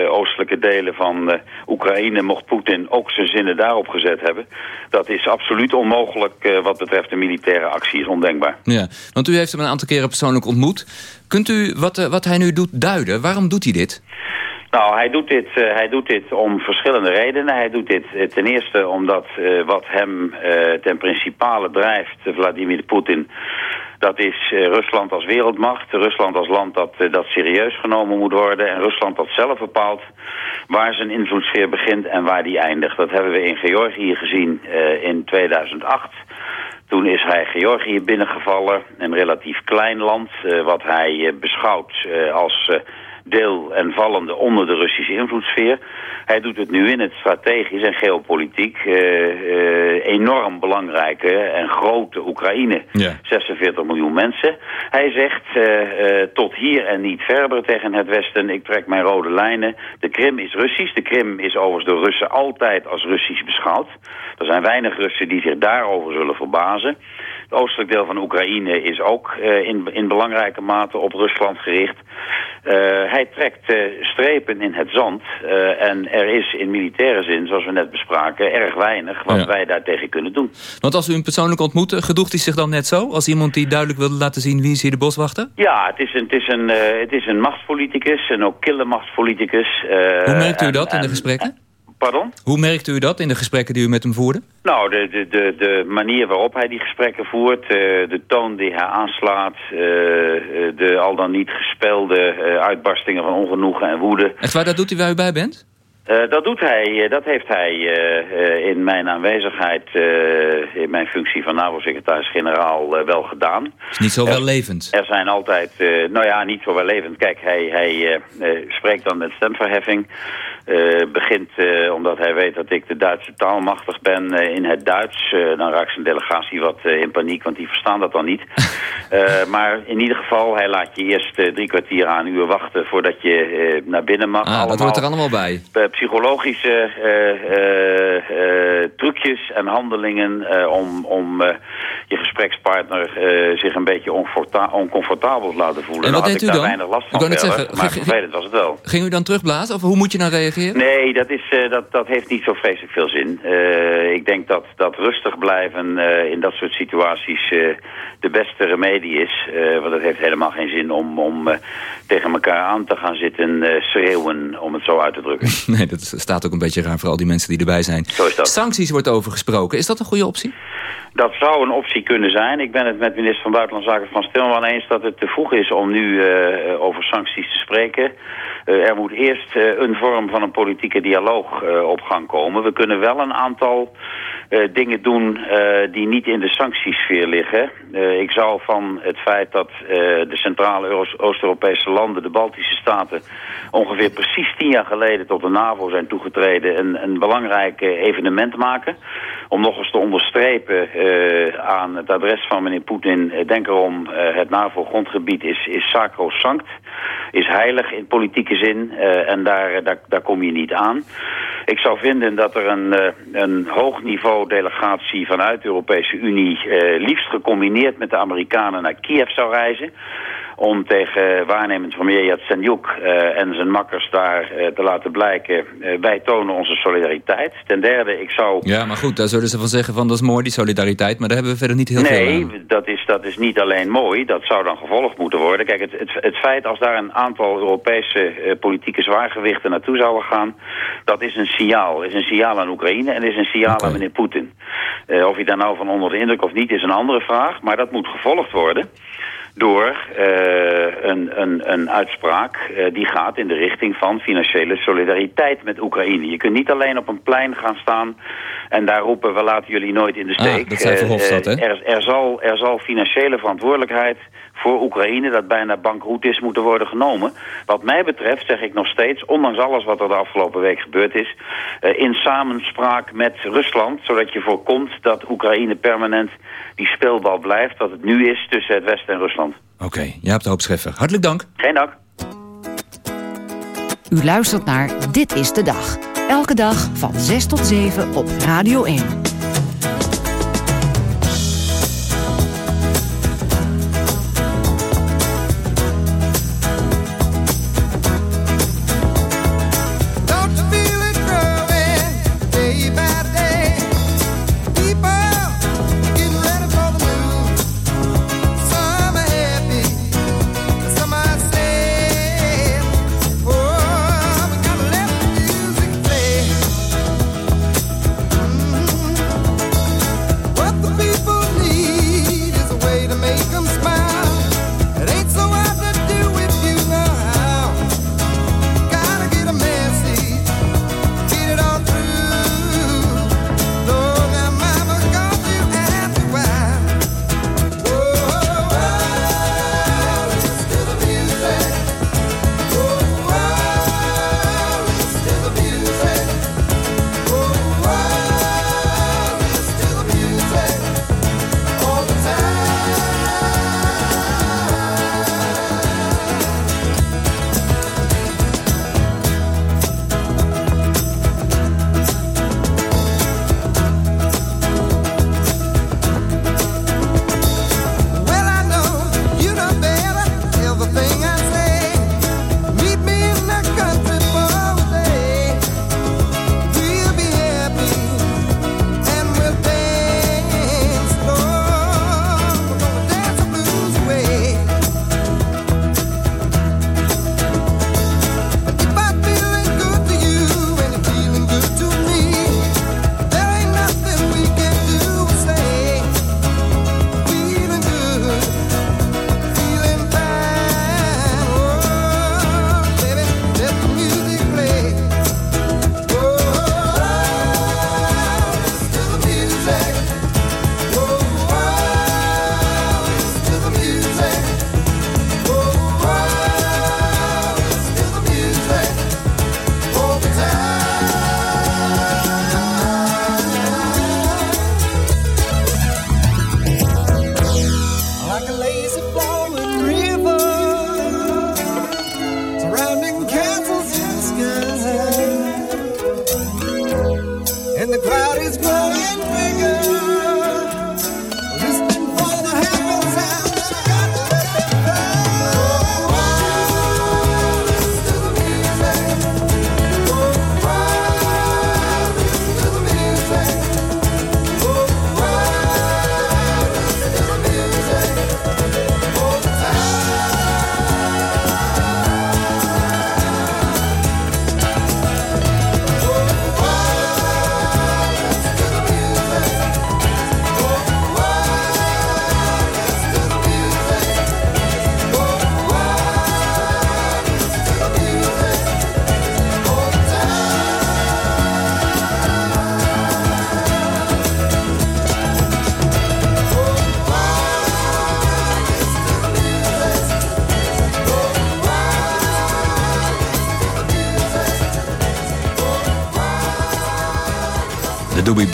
oostelijke delen van Oekraïne, mocht Poetin ook zijn zinnen daarop gezet hebben... dat is absoluut onmogelijk wat betreft de militaire actie, is ondenkbaar. Ja, want u heeft hem een aantal keren persoonlijk ontmoet. Kunt u wat, wat hij nu doet duiden? Waarom doet hij dit? Nou, hij doet, dit, uh, hij doet dit om verschillende redenen. Hij doet dit uh, ten eerste omdat uh, wat hem ten principale drijft, Vladimir Poetin... dat is Rusland als wereldmacht. Rusland als land dat, dat serieus genomen moet worden. En Rusland dat zelf bepaalt waar zijn invloedssfeer begint en waar die eindigt. Dat hebben we in Georgië gezien in 2008... Toen is hij Georgië binnengevallen, een relatief klein land... wat hij beschouwt als deel en vallende onder de Russische invloedssfeer. Hij doet het nu in het strategisch en geopolitiek uh, uh, enorm belangrijke en grote Oekraïne. Ja. 46 miljoen mensen. Hij zegt uh, tot hier en niet verder tegen het Westen. Ik trek mijn rode lijnen. De Krim is Russisch. De Krim is overigens door Russen altijd als Russisch beschouwd. Er zijn weinig Russen die zich daarover zullen verbazen. Het oostelijk deel van Oekraïne is ook uh, in, in belangrijke mate op Rusland gericht. Uh, hij trekt uh, strepen in het zand en er is in militaire zin, zoals we net bespraken, erg weinig wat ja. wij daartegen kunnen doen. Want als u hem persoonlijk ontmoet, gedoegt hij zich dan net zo? Als iemand die duidelijk wilde laten zien wie is hier de boswachter? Ja, het is een, het is een, het is een machtspoliticus, en ook kille machtspoliticus. Hoe merkt u dat en, in de gesprekken? Pardon? Hoe merkte u dat in de gesprekken die u met hem voerde? Nou, de, de, de, de manier waarop hij die gesprekken voert, uh, de toon die hij aanslaat, uh, de al dan niet gespelde uitbarstingen van ongenoegen en woede. Echt waar, dat doet hij waar u bij bent? Uh, dat doet hij, dat heeft hij uh, in mijn aanwezigheid, in mijn functie van NAVO-secretaris-generaal wel gedaan. Is niet zo wellevend? Er, er zijn altijd, nou ja, niet zo wellevend. Kijk, hij, hij spreekt dan met stemverheffing. Begint, omdat hij weet dat ik de Duitse taal machtig ben, in het Duits. dan raakt zijn delegatie wat in paniek, want die verstaan dat dan niet. maar in ieder geval, hij laat je eerst drie kwartier aan uur wachten voordat je naar binnen mag. Ah, allemaal, dat hoort er allemaal bij psychologische trucjes en handelingen om, om je gesprekspartner zich een beetje oncomfortabel te laten voelen. En wat deed ik u dan? weinig last van verder, zeggen, maar vervelend was het wel. Ging u dan terugblazen of hoe moet je dan reageren? Nee, dat, is, dat, dat heeft niet zo vreselijk veel zin. ik denk dat, dat rustig blijven in dat soort situaties de beste remedie is. want het heeft helemaal geen zin om, om tegen elkaar aan te gaan zitten schreeuwen, om het zo uit te drukken. nee, dat staat ook een beetje raar voor al die mensen die erbij zijn. Zo is dat. Sancties wordt over gesproken. Is dat een goede optie? Dat zou een optie kunnen zijn. Ik ben het met minister van Buitenlandse Zaken van Stilman eens dat het te vroeg is om nu over sancties te spreken. Er moet eerst een vorm van een politieke dialoog op gang komen. We kunnen wel een aantal dingen doen die niet in de sanctiesfeer liggen. ik zou van het feit dat de centrale Oost-Europese landen, de Baltische staten, ongeveer precies tien jaar geleden tot de NAVO zijn toegetreden, een, een belangrijk evenement maken. Om nog eens te onderstrepen aan het adres van meneer Poetin. Denk erom, het NAVO-grondgebied is, is sacrosanct, is heilig in politieke zin. En daar, daar, daar kom je niet aan. Ik zou vinden dat er een, een hoog niveau delegatie vanuit de Europese Unie... liefst gecombineerd met de Amerikanen naar Kiev zou reizen om tegen waarnemend premier Yatsenyuk uh, en zijn makkers daar uh, te laten blijken... Uh, wij tonen onze solidariteit. Ten derde, ik zou... Ja, maar goed, daar zullen ze van zeggen van dat is mooi, die solidariteit... maar daar hebben we verder niet heel nee, veel aan. Nee, dat is, dat is niet alleen mooi, dat zou dan gevolgd moeten worden. Kijk, het, het, het feit als daar een aantal Europese politieke zwaargewichten naartoe zouden gaan... dat is een signaal. is een signaal aan Oekraïne en is een signaal okay. aan meneer Poetin. of hij daar nou van onder de indruk of niet, is een andere vraag. Maar dat moet gevolgd worden door uh, een, een, een uitspraak uh, die gaat in de richting van financiële solidariteit met Oekraïne. Je kunt niet alleen op een plein gaan staan en daar roepen we laten jullie nooit in de steek. Ah, dat Verhofstadt, hè? Er, er, zal, er zal financiële verantwoordelijkheid voor Oekraïne dat bijna bankroet is moeten worden genomen. Wat mij betreft zeg ik nog steeds, ondanks alles wat er de afgelopen week gebeurd is... In samenspraak met Rusland, zodat je voorkomt dat Oekraïne permanent die speelbal blijft... wat het nu is tussen het Westen en Rusland. Oké, okay, Jaap de Hoop Scheffer. Hartelijk dank. Geen dank. U luistert naar Dit is de Dag. Elke dag van 6 tot 7 op Radio 1.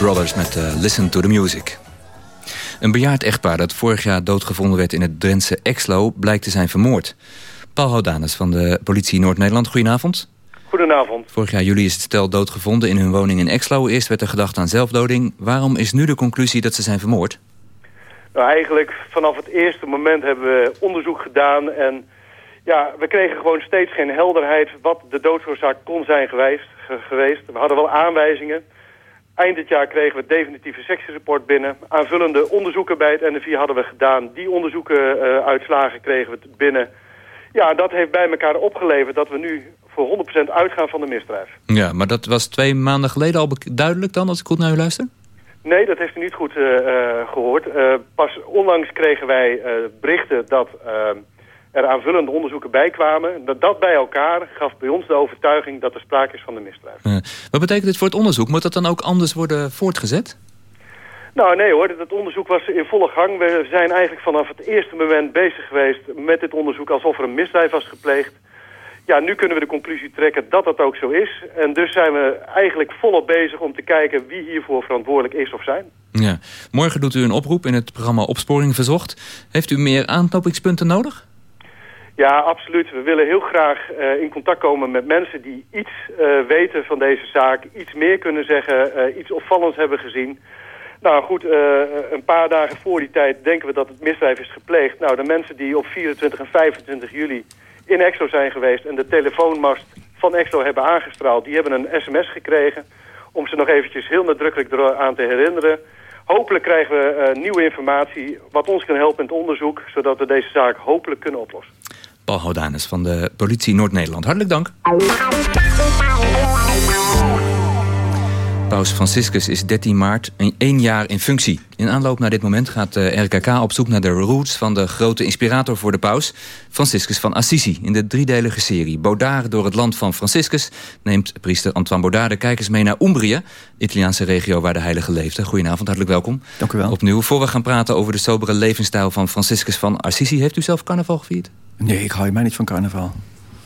Brothers met uh, Listen to the Music. Een bejaard echtpaar dat vorig jaar doodgevonden werd in het Drentse Exlo... blijkt te zijn vermoord. Paul Houdanus van de politie Noord-Nederland, goedenavond. Goedenavond. Vorig jaar juli is het stel doodgevonden in hun woning in Exlo. Eerst werd er gedacht aan zelfdoding. Waarom is nu de conclusie dat ze zijn vermoord? Nou, eigenlijk vanaf het eerste moment hebben we onderzoek gedaan... en ja, we kregen gewoon steeds geen helderheid wat de doodsoorzaak kon zijn geweest. geweest. We hadden wel aanwijzingen... Eind dit jaar kregen we het definitieve sectierapport binnen. Aanvullende onderzoeken bij het NFI hadden we gedaan. Die onderzoeken uh, uitslagen kregen we binnen. Ja, dat heeft bij elkaar opgeleverd dat we nu voor 100% uitgaan van de misdrijf. Ja, maar dat was twee maanden geleden al duidelijk dan, als ik goed naar u luister? Nee, dat heeft u niet goed uh, gehoord. Uh, pas onlangs kregen wij berichten dat er aanvullende onderzoeken bij kwamen. Dat, dat bij elkaar gaf bij ons de overtuiging dat er sprake is van de misdrijf. wat betekent dit voor het onderzoek? Moet dat dan ook anders worden voortgezet? Nou nee hoor, dat onderzoek was in volle gang. We zijn eigenlijk vanaf het eerste moment bezig geweest met dit onderzoek alsof er een misdrijf was gepleegd. Ja, nu kunnen we de conclusie trekken dat dat ook zo is. En dus zijn we eigenlijk volop bezig om te kijken wie hiervoor verantwoordelijk is of zijn. Ja. Morgen doet u een oproep in het programma Opsporing Verzocht. Heeft u meer aanknopingspunten nodig? Ja, absoluut. We willen heel graag uh, in contact komen met mensen die iets uh, weten van deze zaak. Iets meer kunnen zeggen, uh, iets opvallends hebben gezien. Nou goed, een paar dagen voor die tijd denken we dat het misdrijf is gepleegd. Nou, de mensen die op 24 en 25 juli in EXO zijn geweest... en de telefoonmast van EXO hebben aangestraald... die hebben een sms gekregen om ze nog eventjes heel nadrukkelijk eraan te herinneren... Hopelijk krijgen we nieuwe informatie wat ons kan helpen in het onderzoek... zodat we deze zaak hopelijk kunnen oplossen. Paul Houdanus van de politie Noord-Nederland. Hartelijk dank. Paus Franciscus is 13 maart één jaar in functie. In aanloop naar dit moment gaat de RKK op zoek naar de roots... van de grote inspirator voor de paus, Franciscus van Assisi... in de driedelige serie Baudard door het land van Franciscus... neemt priester Antoine Baudard de kijkers mee naar Umbrië... Italiaanse regio waar de heilige leefde. Goedenavond, hartelijk welkom. Dank u wel. Opnieuw, voor we gaan praten over de sobere levensstijl van Franciscus van Assisi... heeft u zelf carnaval gevierd? Nee, ik hou mij niet van carnaval.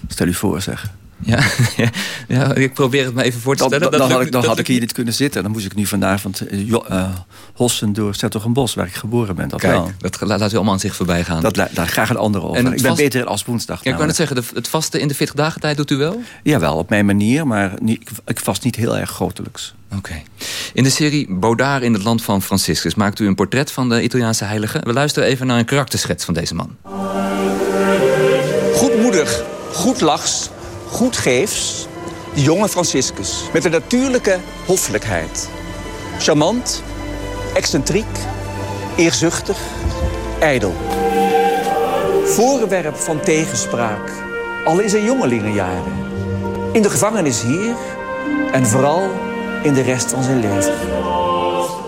Stel u voor, zeg. Ja, ja, ik probeer het me even voor te stellen. Dan, dan, had, ik, dan had ik hier niet kunnen zitten. Dan moest ik nu vanavond uh, hossen door bos waar ik geboren ben. Dat Kijk, wel. dat laat u allemaal aan zich voorbij gaan. Dat daar graag een andere over. Ik ben beter als woensdag. Ja, ik kan het zeggen, het vaste in de 40 dagen tijd doet u wel? Jawel, op mijn manier, maar niet, ik vast niet heel erg grotelijks. Oké. In de serie Baudard in het land van Franciscus maakt u een portret van de Italiaanse heilige. We luisteren even naar een karakterschets van deze man. Goedmoedig, goed lachs, goed geefs, de jonge Franciscus. Met een natuurlijke hoffelijkheid. Charmant, excentriek, eerzuchtig, ijdel. Voorwerp van tegenspraak, al in zijn jongelingenjaren. In de gevangenis hier en vooral in de rest van zijn leven.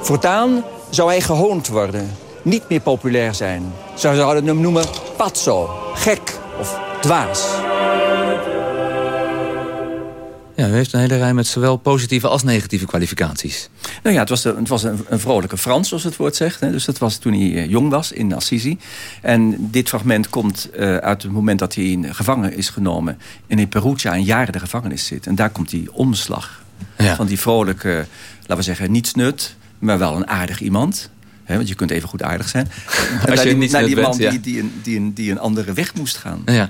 Voortaan zou hij gehoond worden, niet meer populair zijn. Ze zouden hem noemen pazzo, gek of dwaas. Ja, u heeft een hele rij met zowel positieve als negatieve kwalificaties. Nou ja, het was, het was een, een, vrolijke Frans, zoals het woord zegt. Hè. Dus dat was toen hij eh, jong was in Assisi. En dit fragment komt uh, uit het moment dat hij in gevangen is genomen... en in Perugia een jaar in de gevangenis zit. En daar komt die omslag ja. van die vrolijke, laten we zeggen, niets nut... maar wel een aardig iemand want je kunt even goed aardig zijn. Als je niet naar die man die, die, een, die, een, die een andere weg moest gaan. Ja.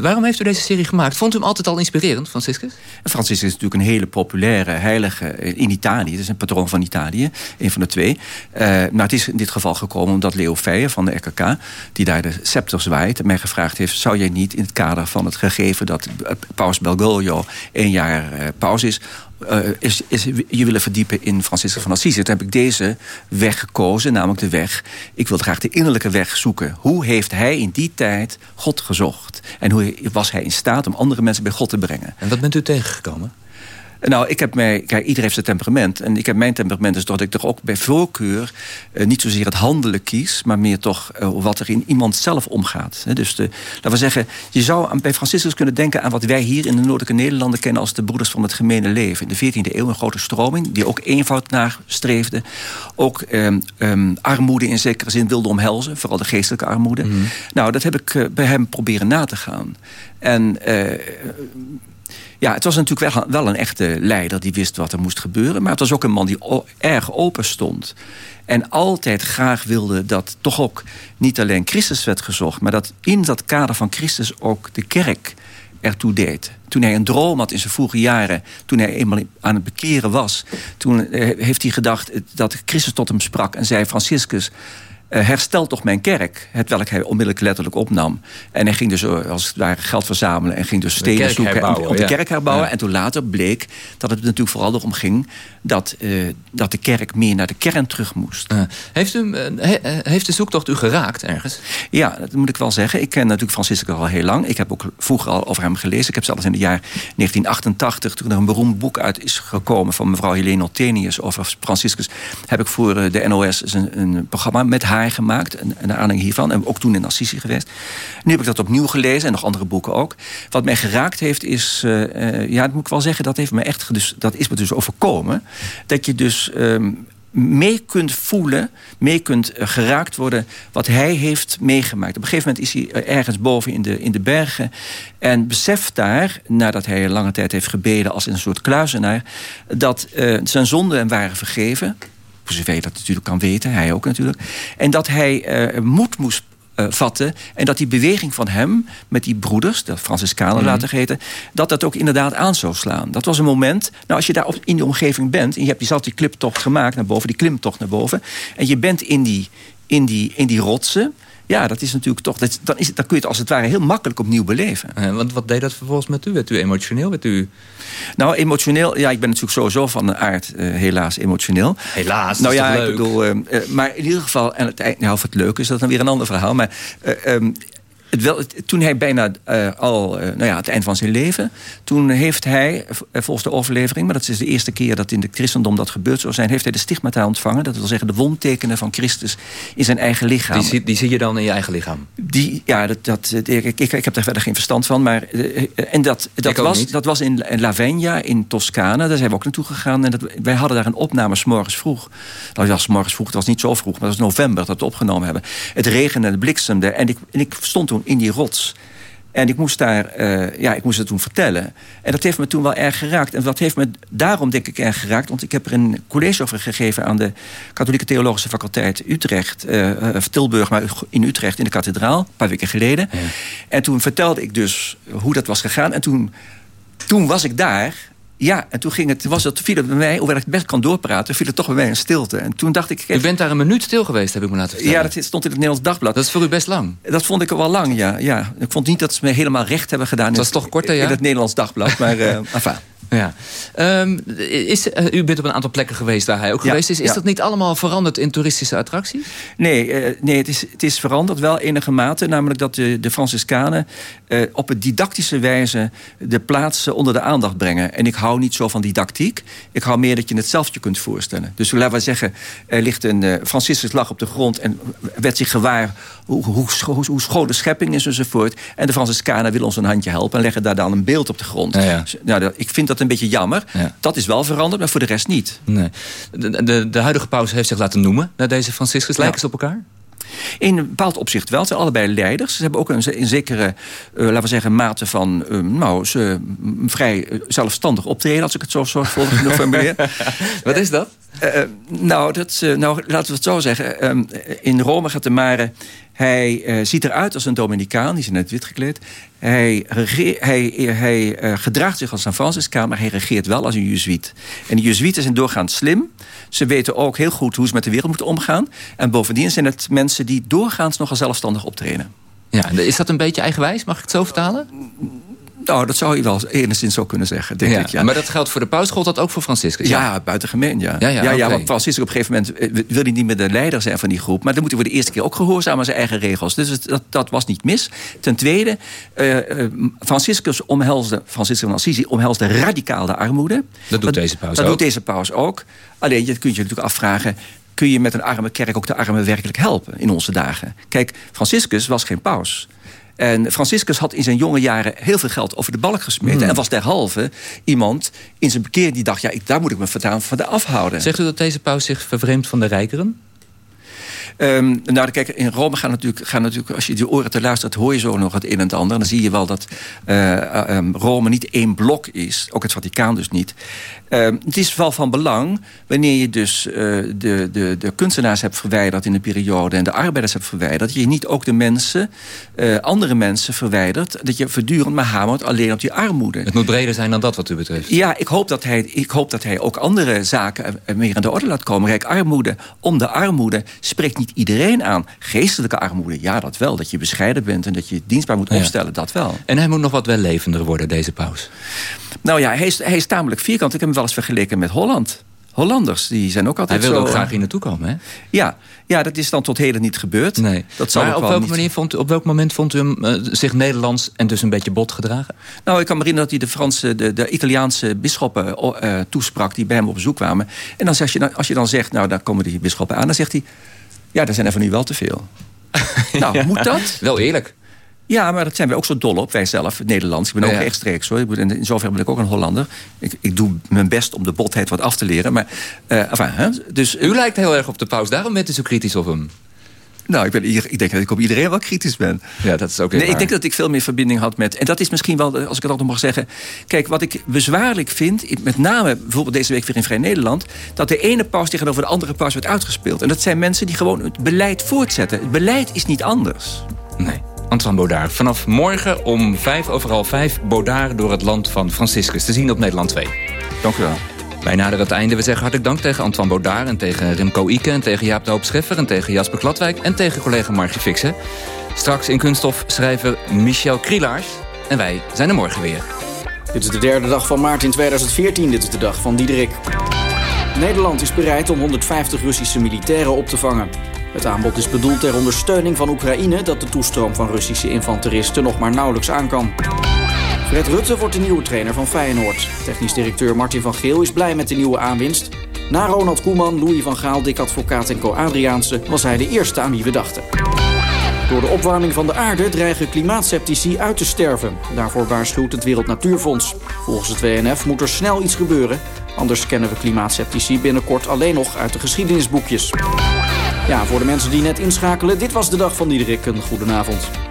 Waarom heeft u deze serie gemaakt? Vond u hem altijd al inspirerend, Franciscus? Franciscus is natuurlijk een hele populaire heilige in Italië. Het is een patroon van Italië, een van de twee. Uh, maar het is in dit geval gekomen omdat Leo Feijer van de RKK... die daar de scepter zwaait, mij gevraagd heeft... zou jij niet in het kader van het gegeven dat paus Bergoglio... één jaar uh, paus is is, is je willen verdiepen in Franciscus van Assisi. Toen heb ik deze weg gekozen, namelijk de weg... ik wil graag de innerlijke weg zoeken. Hoe heeft hij in die tijd God gezocht? En hoe was hij in staat om andere mensen bij God te brengen? En wat bent u tegengekomen? Nou, ik heb mij... Kijk, iedereen heeft zijn temperament. En ik heb mijn temperament dus dat ik toch ook bij voorkeur... Uh, niet zozeer het handelen kies... maar meer toch uh, wat er in iemand zelf omgaat. dus de, laten we zeggen... je zou bij Franciscus kunnen denken aan wat wij hier... in de Noordelijke Nederlanden kennen als de broeders van het gemene leven. In de 14e eeuw een grote stroming... die ook eenvoud nastreefde. Ook um, um, armoede in zekere zin wilde omhelzen. Vooral de geestelijke armoede. Mm -hmm. Nou, dat heb ik uh, bij hem proberen na te gaan. En Ja, het was natuurlijk wel, wel een echte leider die wist wat er moest gebeuren. Maar het was ook een man die erg open stond. En altijd graag wilde dat toch ook niet alleen Christus werd gezocht... maar dat in dat kader van Christus ook de kerk ertoe deed. Toen hij een droom had in zijn vroege jaren, toen hij eenmaal aan het bekeren was... toen eh, heeft hij gedacht dat Christus tot hem sprak en zei... Franciscus, uh, herstel toch mijn kerk. Het welk hij onmiddellijk letterlijk opnam. En hij ging dus eh, als ware geld verzamelen... en ging dus steden zoeken om de kerk herbouwen. En toen later bleek dat het natuurlijk vooral erom ging... dat, uh, dat de kerk meer naar de kern terug moest. heeft, u, he, heeft de zoektocht u geraakt ergens? Ja, dat moet ik wel zeggen. Ik ken natuurlijk Franciscus al heel lang. Ik heb ook vroeger al over hem gelezen. Ik heb zelfs in het jaar 1988... toen er een beroemd boek uit is gekomen... van mevrouw Helene Otenius over Franciscus... heb ik voor de NOS een, een programma met haar gemaakt. Een, een aanleiding hiervan. En ook toen in Assisi geweest. Nu heb ik dat opnieuw gelezen. En nog andere boeken ook. Wat mij geraakt heeft is... Uh, ja, dat moet ik wel zeggen. Dat, heeft me echt, dus, dat is me dus overkomen. Dat je dus... Um, mee kunt voelen, mee kunt uh, geraakt worden... wat hij heeft meegemaakt. Op een gegeven moment is hij ergens boven in de, in de bergen... en beseft daar, nadat hij lange tijd heeft gebeden... als een soort kluizenaar... dat uh, zijn zonden waren vergeven voor zover je dat natuurlijk kan weten, hij ook natuurlijk. En dat hij uh, moed moest uh, vatten. En dat die beweging van hem met die broeders, de Franciscanen mm -hmm. laten heten, dat dat ook inderdaad aan zou slaan. Dat was een moment, nou als je daar op, in die omgeving bent, en je hebt zelf die kliptocht gemaakt naar boven, die klimtocht naar boven, en je bent in die, in die, in die rotsen. Ja, dat is natuurlijk toch. Dat, dan, is, dan kun je het als het ware heel makkelijk opnieuw beleven. Uh, want wat deed dat vervolgens met u? Werd u emotioneel? Werd u... Nou, emotioneel. Ja, ik ben natuurlijk sowieso van de aard uh, helaas emotioneel. Helaas. Nou ja, ik bedoel. Uh, maar in ieder geval. En het, nou, of het leuk is, dat is dan weer een ander verhaal. Maar. Um, het wel, toen hij bijna uh, al, uh, nou ja, het eind van zijn leven... toen heeft hij, volgens de overlevering... maar dat is de eerste keer dat in het christendom dat gebeurd zou zijn... heeft hij de stigmata ontvangen. Dat wil zeggen de wondtekenen van Christus in zijn eigen lichaam. Die, zie, die zie je dan in je eigen lichaam? Die, ja, dat, dat, ik, ik, ik heb daar verder geen verstand van. Maar, uh, en dat, dat, was, dat was in, Lavegna, in Toscane. Daar zijn we ook naartoe gegaan. En dat, wij hadden daar een opname s morgens vroeg. Nou, was morgens vroeg, het was niet zo vroeg... maar het was november dat we het opgenomen hebben. Het regende, het bliksemde. En ik, en ik stond toen in die rots. En ik moest daar, uh, ja, ik moest het toen vertellen. En dat heeft me toen wel erg geraakt. En dat heeft me daarom denk ik erg geraakt. Want ik heb er een college over gegeven aan de Katholieke Theologische Faculteit Utrecht. Uh, Tilburg, maar in Utrecht in de kathedraal. Een paar weken geleden. Ja. En toen vertelde ik dus hoe dat was gegaan. En toen, toen was ik daar. Ja, en toen ging het, was het, viel het bij mij, hoewel ik het best kan doorpraten, viel het toch bij mij in stilte. En toen dacht ik... U bent daar een minuut stil geweest, heb ik me laten vertellen. Ja, dat stond in het Nederlands Dagblad. Dat is voor u best lang. Dat vond ik wel lang, ja. ja. Ik vond niet dat ze me helemaal recht hebben gedaan. Dat was toch korter, ja? In het Nederlands Dagblad, maar uh, enfin. Ja. Um, is, uh, u bent op een aantal plekken geweest waar hij ook ja, geweest is. Is ja. dat niet allemaal veranderd in toeristische attracties? Nee, uh, nee het, is, het is veranderd wel enige mate. Namelijk dat de, de Franciscanen uh, op een didactische wijze de plaatsen onder de aandacht brengen. En ik hou niet zo van didactiek. Ik hou meer dat je het zelf je kunt voorstellen. Dus laten we zeggen, er ligt een Franciscus lag op de grond en werd zich gewaar hoe, hoe, hoe, hoe schoon de schepping is enzovoort. En de Franciscanen willen ons een handje helpen en leggen daar dan een beeld op de grond. Ja, ja. Nou, ik vind dat een beetje jammer. Ja. Dat is wel veranderd, maar voor de rest niet. Nee. De, de, de huidige paus heeft zich laten noemen naar deze Franciscus. Lijken ja. ze op elkaar? In een bepaald opzicht wel. Het zijn allebei leiders. Ze hebben ook een, een zekere, uh, laten we zeggen, mate van... Uh, nou, ze, uh, vrij zelfstandig optreden, als ik het zo zorgvuldig genoeg formuleer. Wat is dat? Uh, nou, dat, uh, nou, laten we het zo zeggen. Um, in Rome gaat de Mare... Hij uh, ziet eruit als een Dominicaan, die is in het wit gekleed. Hij, hij, hij gedraagt zich als een Franciscaan, maar hij regeert wel als een Jezuïet. En de Jezuïeten zijn doorgaans slim. Ze weten ook heel goed hoe ze met de wereld moeten omgaan. En bovendien zijn het mensen die doorgaans nogal zelfstandig optreden. Ja, is dat een beetje eigenwijs? Mag ik het zo vertalen? Nou, dat zou je wel enigszins zo kunnen zeggen, denk ja, ik. Ja. Maar dat geldt voor de paus, geldt dat ook voor Franciscus? Ja, ja buitengemeen, ja. Ja, ja, okay. want Franciscus op een gegeven moment wil hij niet meer de leider zijn van die groep. Maar dan moet hij voor de eerste keer ook gehoorzamen aan zijn eigen regels. Dus het, dat, dat was niet mis. Ten tweede, uh, Franciscus omhelsde, Franciscus van Assisi omhelsde radicaal de armoede. Dat doet deze paus dat ook. doet deze paus ook. Alleen, je kunt je natuurlijk afvragen kun je met een arme kerk ook de armen werkelijk helpen in onze dagen? Kijk, Franciscus was geen paus. En Franciscus had in zijn jonge jaren heel veel geld over de balk gesmeten. Hmm. En was derhalve iemand in zijn bekering die dacht... ja, ik, daar moet ik me vandaan van afhouden. Zegt u dat deze paus zich vervreemdt van de rijkeren? Ehm, nou, kijk, in Rome gaan natuurlijk, gaan natuurlijk, als je die oren te luistert, hoor je zo nog het een en het ander. En dan zie je wel dat uh, um, Rome niet één blok is. Ook het Vaticaan dus niet. Uh, het is wel van belang wanneer je dus uh, de, de, de kunstenaars hebt verwijderd in de periode en de arbeiders hebt verwijderd, dat je niet ook de mensen, uh, andere mensen verwijdert, dat je voortdurend maar hamert alleen op die armoede. Het moet breder zijn dan dat wat u betreft. Ja, ik hoop dat hij, ik hoop dat hij ook andere zaken meer aan de orde laat komen. Kijk, armoede, om de armoede spreekt niet iedereen aan. Geestelijke armoede, ja, dat wel. Dat je bescheiden bent en dat je dienstbaar moet opstellen, ja. dat wel. En hij moet nog wat wellevender worden, deze paus. Nou ja, hij is, hij is tamelijk vierkant. Ik heb hem wel eens vergeleken met Holland. Hollanders, die zijn ook altijd Hij wilde zo, ook graag hier naartoe komen, hè? Ja, ja, dat is dan tot heden niet gebeurd. Nee. Dat zal maar op, wel welk niet... manier vond, op welk moment vond u hem uh, zich Nederlands en dus een beetje bot gedragen? Nou, ik kan me herinneren dat hij de Franse, de, de Italiaanse bisschoppen uh, toesprak... die bij hem op bezoek kwamen. En dan zeg je, als je dan zegt, nou, daar komen die bisschoppen aan... dan zegt hij, ja, daar zijn er van nu wel te veel. nou, ja. moet dat? Wel eerlijk. Ja, maar dat zijn wij ook zo dol op, wij zelf, Nederlands. Ik ben ook ja. rechtstreeks hoor. In zoverre ben ik ook een Hollander. Ik, ik doe mijn best om de botheid wat af te leren. Maar, uh, enfin, hè? Dus, U lijkt heel erg op de paus, daarom bent u zo kritisch op hem. Nou, ik, ben, ik denk dat ik op iedereen wel kritisch ben. Ja, dat is ook Nee, ik denk dat ik veel meer verbinding had met... En dat is misschien wel, als ik het nog mag zeggen... Kijk, wat ik bezwaarlijk vind, met name bijvoorbeeld deze week weer in Vrij Nederland... dat de ene paus tegenover de andere paus werd uitgespeeld. En dat zijn mensen die gewoon het beleid voortzetten. Het beleid is niet anders. Nee. Antoine Baudard. Vanaf morgen om vijf over half vijf... Baudard door het land van Franciscus. Te zien op Nederland 2. Dank u wel. Wij naderen het einde. We zeggen hartelijk dank tegen Antoine Baudard... en tegen Remco Ike en tegen Jaap de Hoop Scheffer... en tegen Jasper Gladwijk en tegen collega Margie Fixen. Straks in Kunststof schrijver Michel Krielaars. En wij zijn er morgen weer. Dit is de derde dag van maart in 2014. Dit is de dag van Diederik. Nederland is bereid om 150 Russische militairen op te vangen. Het aanbod is bedoeld ter ondersteuning van Oekraïne... dat de toestroom van Russische infanteristen nog maar nauwelijks aan kan. Fred Rutte wordt de nieuwe trainer van Feyenoord. Technisch directeur Martin van Geel is blij met de nieuwe aanwinst. Na Ronald Koeman, Louis van Gaal, Dick Advocaat en Co Adriaanse... was hij de eerste aan wie we dachten. Door de opwarming van de aarde dreigen klimaatceptici uit te sterven. Daarvoor waarschuwt het Wereld Natuurfonds. Volgens het WNF moet er snel iets gebeuren. Anders kennen we klimaatceptici binnenkort alleen nog uit de geschiedenisboekjes. Ja, voor de mensen die net inschakelen, dit was de dag van Diederik. Een goedenavond.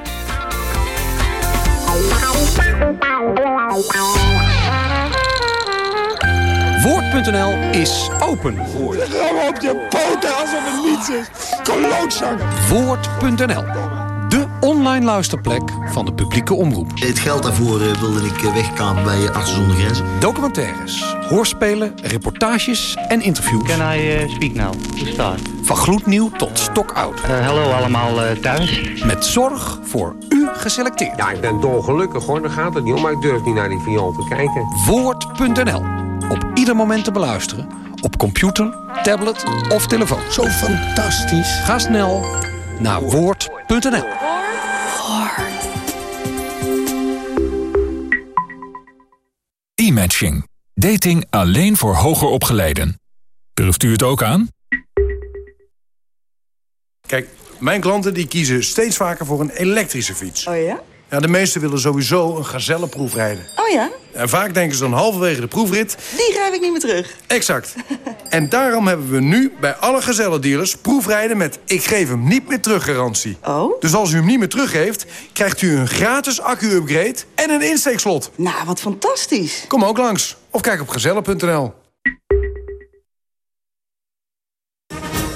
Woord.nl is open voor je. Ga op je poten alsof het niets is. Klootzak. Woord.nl de online luisterplek van de publieke omroep. Het geld daarvoor uh, wilde ik uh, wegkapen bij Artsen zonder Grenzen. Documentaires, hoorspelen, reportages en interviews. Can I uh, speak now? To start. Van gloednieuw tot stokoud. hallo allemaal thuis. Met zorg voor u geselecteerd. Ja, ik ben dolgelukkig hoor, daar gaat het niet om. Maar ik durf niet naar die viool te kijken. Woord.nl. Op ieder moment te beluisteren. Op computer, tablet of telefoon. Zo fantastisch. Ga snel naar woord.nl. E-matching. Dating alleen voor hoger opgeleiden. Durft u het ook aan? Kijk, mijn klanten die kiezen steeds vaker voor een elektrische fiets. Oh ja? Ja, de meesten willen sowieso een gazellenproef rijden. Oh ja? En vaak denken ze dan halverwege de proefrit... Die rijp ik niet meer terug. Exact. en daarom hebben we nu bij alle gazellendealers proefrijden met... ik geef hem niet meer terug garantie. Oh? Dus als u hem niet meer teruggeeft... krijgt u een gratis accu-upgrade en een insteekslot. Nou, wat fantastisch. Kom ook langs. Of kijk op gezellen.nl.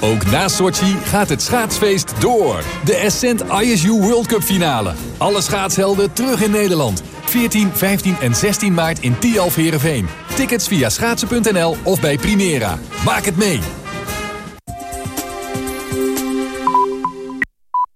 Ook na Sochi gaat het schaatsfeest door. De Ascent ISU World Cup finale. Alle schaatshelden terug in Nederland. 14, 15 en 16 maart in Tialf Heerenveen. Tickets via schaatsen.nl of bij Primera. Maak het mee!